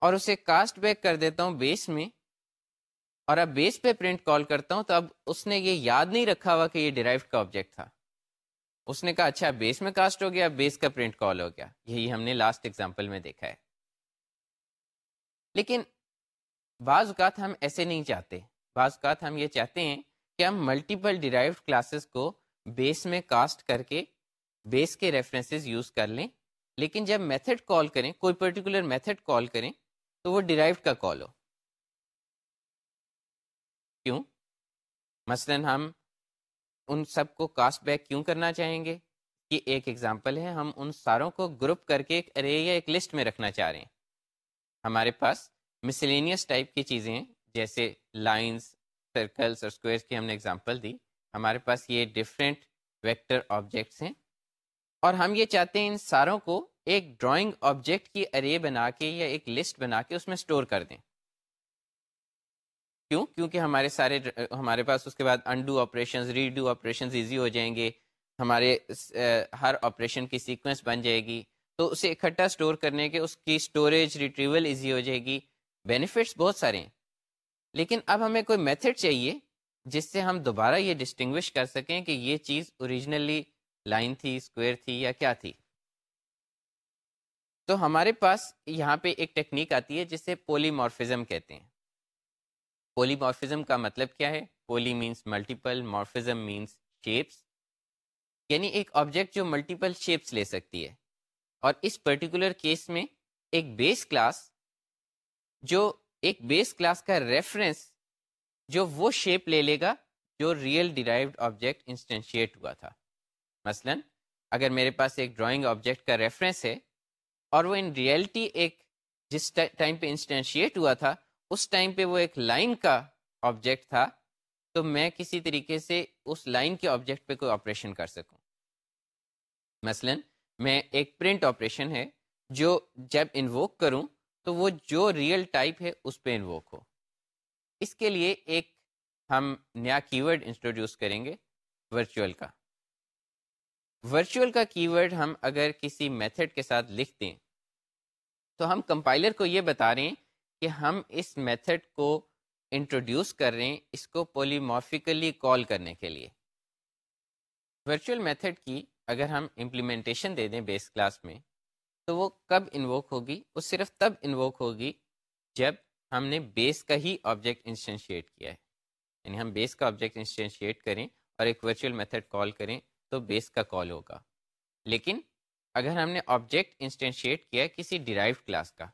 اور اسے کاسٹ بیک کر دیتا ہوں بیس میں اور اب بیس پہ پرنٹ کال کرتا ہوں تو اب اس نے یہ یاد نہیں رکھا ہوا کہ یہ ڈیرائیو کا آبجیکٹ تھا۔ اس نے کہا اچھا بیس میں کاسٹ ہو گیا بیس کا پرنٹ کال ہو گیا۔ یہی ہم نے لاسٹ ایگزامپل میں دیکھا ہے۔ لیکن بعض اوقات ہم ایسے نہیں چاہتے۔ بعض اوقات ہم یہ چاہتے ہیں کہ ہم ملٹیپل ڈیرائیو کلاسز کو بیس میں کاسٹ کر کے بیس کے ریفرنسز یوز کر لیں، لیکن جب میتھڈ کال کریں، کوئی پرٹیکولر میتھڈ کال کریں، تو وہ ڈیرائیو کا کال ہو۔ کیوں؟ مثلا ہم ان سب کو کاسٹ بیک کیوں کرنا چاہیں گے؟ یہ ایک ایگزامپل ہے، ہم ان ساروں کو گروپ کر کے ایک ارے یا ایک لسٹ میں رکھنا چاہ رہے ہیں۔ ہمارے پاس مسلینیس ٹائپ کی چیزیں ہیں، جیسے لائنس سرکلس اور اسکوئرس کی ہم نے ایگزامپل دی۔ ہمارے پاس یہ ڈفرینٹ ویکٹر آبجیکٹس ہیں۔ اور ہم یہ چاہتے ہیں ان ساروں کو ایک ڈرائنگ آبجیکٹ کی ارے بنا کے یا ایک لسٹ بنا کے اس میں اسٹور کر دیں۔ کیوں؟ کیونکہ ہمارے سارے ہمارے پاس اس کے بعد undo operation redo operation easy ہو جائیں گے۔ ہمارے ہر آپریشن کی سیکوینس بن جائے گی۔ تو اسے اکٹھا اسٹور کرنے کے اس کی اسٹوریج ریٹریول ایزی ہو جائے گی۔ بینیفٹس بہت سارے ہیں۔ لیکن اب ہمیں کوئی میتھڈ چاہیے جس سے ہم دوبارہ یہ ڈسٹنگوش کر سکیں کہ یہ چیز اوریجنلی لائن تھی اسکوئر تھی یا کیا تھی۔ تو ہمارے پاس یہاں پہ ایک ٹیکنیک آتی ہے جسے پولی مارفزم کہتے ہیں۔ پولی مارفزم کا مطلب کیا ہے؟ Poly means multiple morphism means shapes یعنی ایک آبجیکٹ جو ملٹیپل شیپس لے سکتی ہے۔ اور اس پرٹیکولر کیس میں ایک بیس کلاس جو ایک بیس کلاس کا ریفرنس جو وہ شیپ لے لے گا جو ریئل ڈیرائیوڈ آبجیکٹ انسٹینشیٹ ہوا تھا۔ مثلا اگر میرے پاس ایک ڈرائنگ آبجیکٹ کا ریفرنس ہے اور وہ ان ریئلٹی ایک جس ٹائم پہ انسٹینشیٹ ہوا تھا، اس ٹائم پہ وہ ایک لائن کا آبجیکٹ تھا، تو میں کسی طریقے سے اس لائن کے آبجیکٹ پہ کوئی آپریشن کر سکوں۔ مثلا میں ایک پرنٹ آپریشن ہے جو جب انووک کروں تو وہ جو ریئل ٹائپ ہے اس پہ انووک ہو۔ اس کے لیے ایک ہم نیا کی ورڈ انٹروڈیوس کریں گے ورچوئل کا۔ ورچوئل کا کی ورڈ ہم اگر کسی میتھڈ کے ساتھ لکھ دیں، تو ہم کمپائلر کو یہ بتا رہے ہیں کہ ہم اس میتھڈ کو انٹروڈیوس کر رہے ہیں اس کو پولیمورفیکلی کال کرنے کے لیے۔ ورچوئل میتھڈ کی اگر ہم امپلیمنٹیشن دے دیں بیس کلاس میں تو وہ کب انووک ہوگی؟ وہ صرف تب انووک ہوگی جب ہم نے بیس کا ہی آبجیکٹ انسٹینشیٹ کیا ہے۔ یعنی ہم بیس کا آبجیکٹ انسٹینشیٹ کریں اور ایک ورچوئل میتھڈ کال کریں تو بیس کا کال ہوگا۔ لیکن اگر ہم نے آبجیکٹ انسٹینشیٹ کیا کسی ڈیرائیو کلاس کا،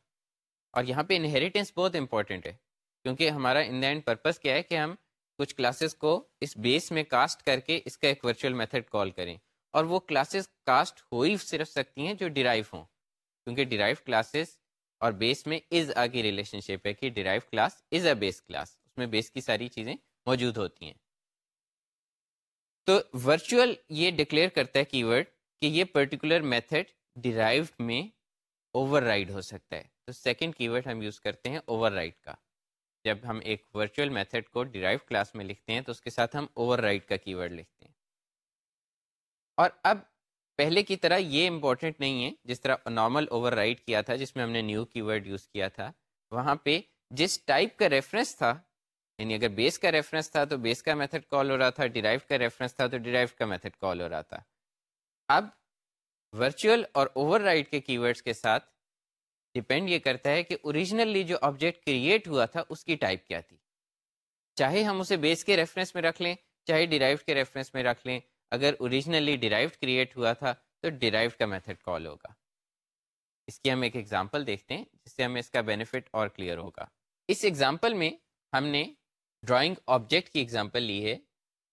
اور یہاں پہ انہیریٹنس بہت امپورٹنٹ ہے، کیونکہ ہمارا ان دا اینڈ پرپز کیا ہے کہ ہم کچھ کلاسز کو اس بیس میں کاسٹ کر کے اس کا ایک ورچوئل میتھڈ کال کریں۔ اور وہ کلاسز کاسٹ ہو ہی صرف سکتی ہیں جو ڈیرائیو ہوں۔ کیونکہ ڈیرائیو کلاسز اور بیس میں از آ کی ریلیشن شپ ہے کہ derive class is a base class اس میں بیس کی ساری چیزیں موجود ہوتی ہیں۔ تو ورچوئل یہ ڈکلیئر کرتا ہے کی ورڈ کہ یہ پرٹیکولر میتھڈ ڈیرائیوڈ میں اوور رائڈ ہو سکتا ہے۔ تو سیکنڈ کی ورڈ ہم یوز کرتے ہیں اوور رائڈ کا۔ جب ہم ایک ورچوئل میتھڈ کو ڈیرائیو کلاس میں لکھتے ہیں تو اس کے ساتھ ہم اوور رائڈ کا کی ورڈ لکھتے ہیں۔ اور اب پہلے کی طرح یہ امپورٹنٹ نہیں ہے، جس طرح نارمل اوور رائڈ کیا تھا، جس میں ہم نے نیو کی ورڈ یوز کیا تھا، وہاں پہ جس ٹائپ کا ریفرنس تھا یعنی اگر بیس کا ریفرنس تھا تو بیس کا میتھڈ کال ہو رہا تھا ڈیرائیو کا ریفرنس تھا تو ڈیرائیو کا میتھڈ کال ہو رہا تھا۔ اب ورچوئل اور اوور رائڈ کے کی ورڈس کے ساتھ ڈپینڈ یہ کرتا ہے کہ اوریجنلی جو آبجیکٹ کریٹ ہوا تھا، اس کی ٹائپ کیا تھی۔ چاہے ہم اسے بیس کے ریفرنس میں رکھ لیں، چاہے ڈیرائیو کے ریفرنس میں رکھ لیں اگر اوریجنلی ڈیرائیو کریٹ ہوا تھا تو ڈیرائیو کا میتھڈ کال ہوگا۔ اس کی ہم ایک ایگزامپل دیکھتے ہیں جس سے ہمیں اس کا بینیفٹ اور کلیئر ہوگا۔ اس ایگزامپل میں ہم نے ڈرائنگ آبجیکٹ کی ایگزامپل لی ہے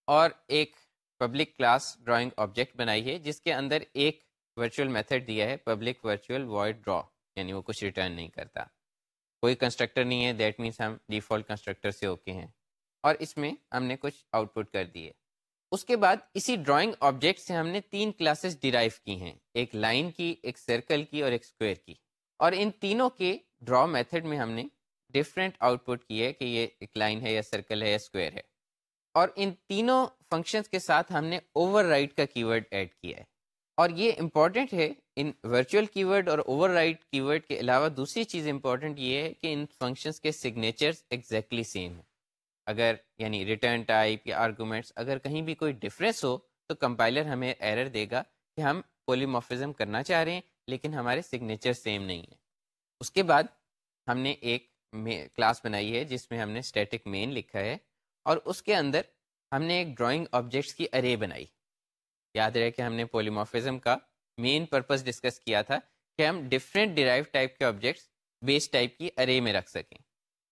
اور ایک پبلک کلاس ڈرائنگ آبجیکٹ بنائی ہے جس کے اندر ایک ورچوئل میتھڈ دیا ہے پبلک ورچوئل وائڈ ڈرا یعنی وہ کچھ ریٹرن نہیں کرتا۔ کوئی کنسٹرکٹر نہیں ہے دیٹ مینس ہم ڈیفالٹ کنسٹرکٹر سے اوکے ہیں۔ اور اس میں ہم نے کچھ آؤٹ پٹ کر دیے اس کے بعد اسی ڈرائنگ آبجیکٹ سے ہم نے تین کلاسز ڈیرائیو کی ہیں، ایک لائن کی، ایک سرکل کی اور ایک اسکوئر کی۔ اور ان تینوں کے ڈرا میتھڈ میں ہم نے ڈفرینٹ آؤٹ پٹ کی ہے کہ یہ ایک لائن ہے یا سرکل ہے یا اسکوئر ہے۔ اور ان تینوں فنکشنز کے ساتھ ہم نے اوور رائٹ کا کی ورڈ ایڈ کیا ہے۔ اور یہ امپورٹنٹ ہے، ان ورچوئل کی ورڈ اور اوور رائٹ کی ورڈ کے علاوہ دوسری چیز امپورٹنٹ یہ ہے کہ ان فنکشنز کے سگنیچرز ایگزیکٹلی سیم ہیں۔ اگر یعنی ریٹرن ٹائپ یا آرگومنٹس اگر کہیں بھی کوئی ڈفرینس ہو، تو کمپائلر ہمیں ایرر دے گا کہ ہم پولیموفزم کرنا چاہ رہے ہیں، لیکن ہمارے سگنیچر سیم نہیں ہیں۔ اس کے بعد ہم نے ایک کلاس بنائی ہے، جس میں ہم نے اسٹیٹک مین لکھا ہے، اور اس کے اندر ہم نے ایک ڈرائنگ آبجیکٹس کی ارے بنائی۔ یاد رہے کہ ہم نے پولیموفزم کا مین پرپز ڈسکس کیا تھا کہ ہم ڈفرینٹ ڈیرائیو ٹائپ کے آبجیکٹس بیس ٹائپ کی ارے میں رکھ سکیں۔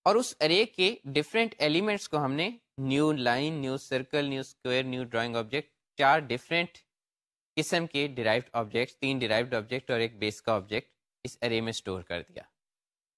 اور اس ارے کے ڈفرینٹ ایلیمنٹس کو ہم نے new line new circle new square new drawing object چار ڈفرینٹ قسم کے ڈیرائیوڈ آبجیکٹ تین ڈیرائیوڈ آبجیکٹ اور ایک بیس کا آبجیکٹ اس ارے میں اسٹور کر دیا۔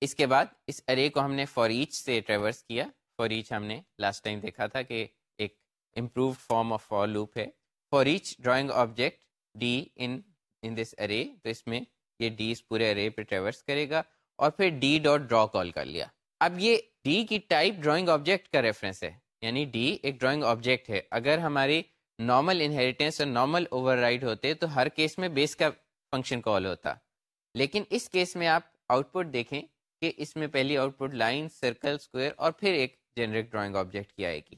اس کے بعد اس ارے کو ہم نے فور ایچ سے ٹریورس کیا۔ فور ایچ ہم نے لاسٹ ٹائم دیکھا تھا کہ ایک improved form of for loop ہے۔ Foreach drawing object D in this array تو اس میں یہ ڈی اس پورے ارے پہ ٹریورس کرے گا اور پھر ڈی ڈاٹ ڈرا کال کر لیا۔ اب یہ ڈی کی ٹائپ ڈرائنگ آبجیکٹ کا ریفرنس ہے. یعنی ڈی ایک ڈرائنگ آبجیکٹ ہے. اگر ہماری نارمل انہیریٹینس اور نارمل اوور رائڈ ہوتے تو ہر کیس میں بیس کا فنکشن کال ہوتا. لیکن اس کیس میں آپ آؤٹ پٹ دیکھیں کہ اس میں پہلی output line circle square اور پھر ایک جنریک ڈرائنگ آبجیکٹ کی آئے گی.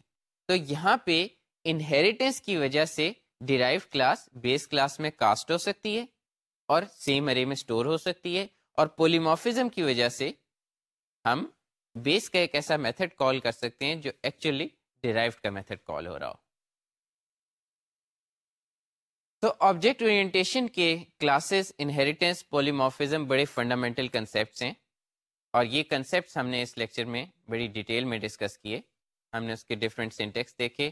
تو یہاں پہ انہیریٹینس کی وجہ سے ڈیرائیو کلاس بیس کلاس میں کاسٹ ہو سکتی ہے اور سیم ارے میں اسٹور ہو سکتی ہے اور پولیموفزم کی وجہ سے ہم بیس کا ایک ایسا میتھڈ کال کر سکتے ہیں جو ایکچولی ڈیرائیوڈ کا میتھڈ کال ہو رہا ہو۔ تو آبجیکٹ اورینٹیشن کے کلاسز انہیریٹینس پولیموفزم بڑے فنڈامنٹل کنسیپٹس ہیں۔ اور یہ کنسیپٹس ہم نے اس لیکچر میں بڑی ڈیٹیل میں ڈسکس کیے۔ ہم نے اس کے ڈفرینٹ سینٹیکس دیکھے۔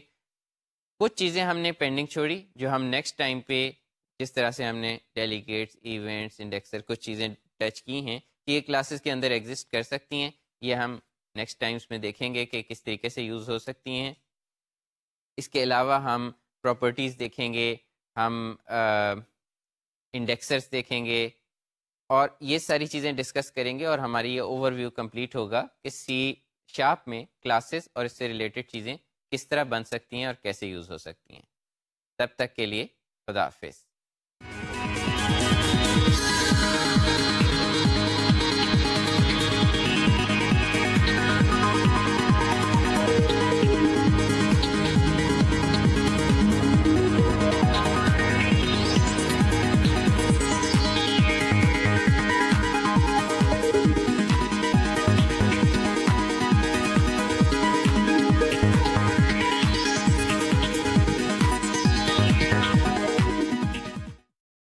کچھ چیزیں ہم نے پینڈنگ چھوڑی جو ہم نیکسٹ ٹائم پہ جس طرح سے ہم نے ڈیلیگیٹس ایونٹس انڈیکسر کچھ چیزیں ٹچ کی ہیں کہ یہ کلاسز کے اندر ایگزسٹ کر سکتی ہیں۔ یہ ہم نیکسٹ ٹائمس میں دیکھیں گے کہ کس طریقے سے یوز ہو سکتی ہیں۔ اس کے علاوہ ہم پراپرٹیز دیکھیں گے، ہم انڈیکسرس دیکھیں گے اور یہ ساری چیزیں ڈسکس کریں گے اور ہماری یہ اوور ویو کمپلیٹ ہوگا کہ سی شاپ میں کلاسز اور اس سے ریلیٹڈ چیزیں کس طرح بن سکتی ہیں اور کیسے یوز ہو سکتی ہیں۔ تب تک کے لیے خدا حافظ۔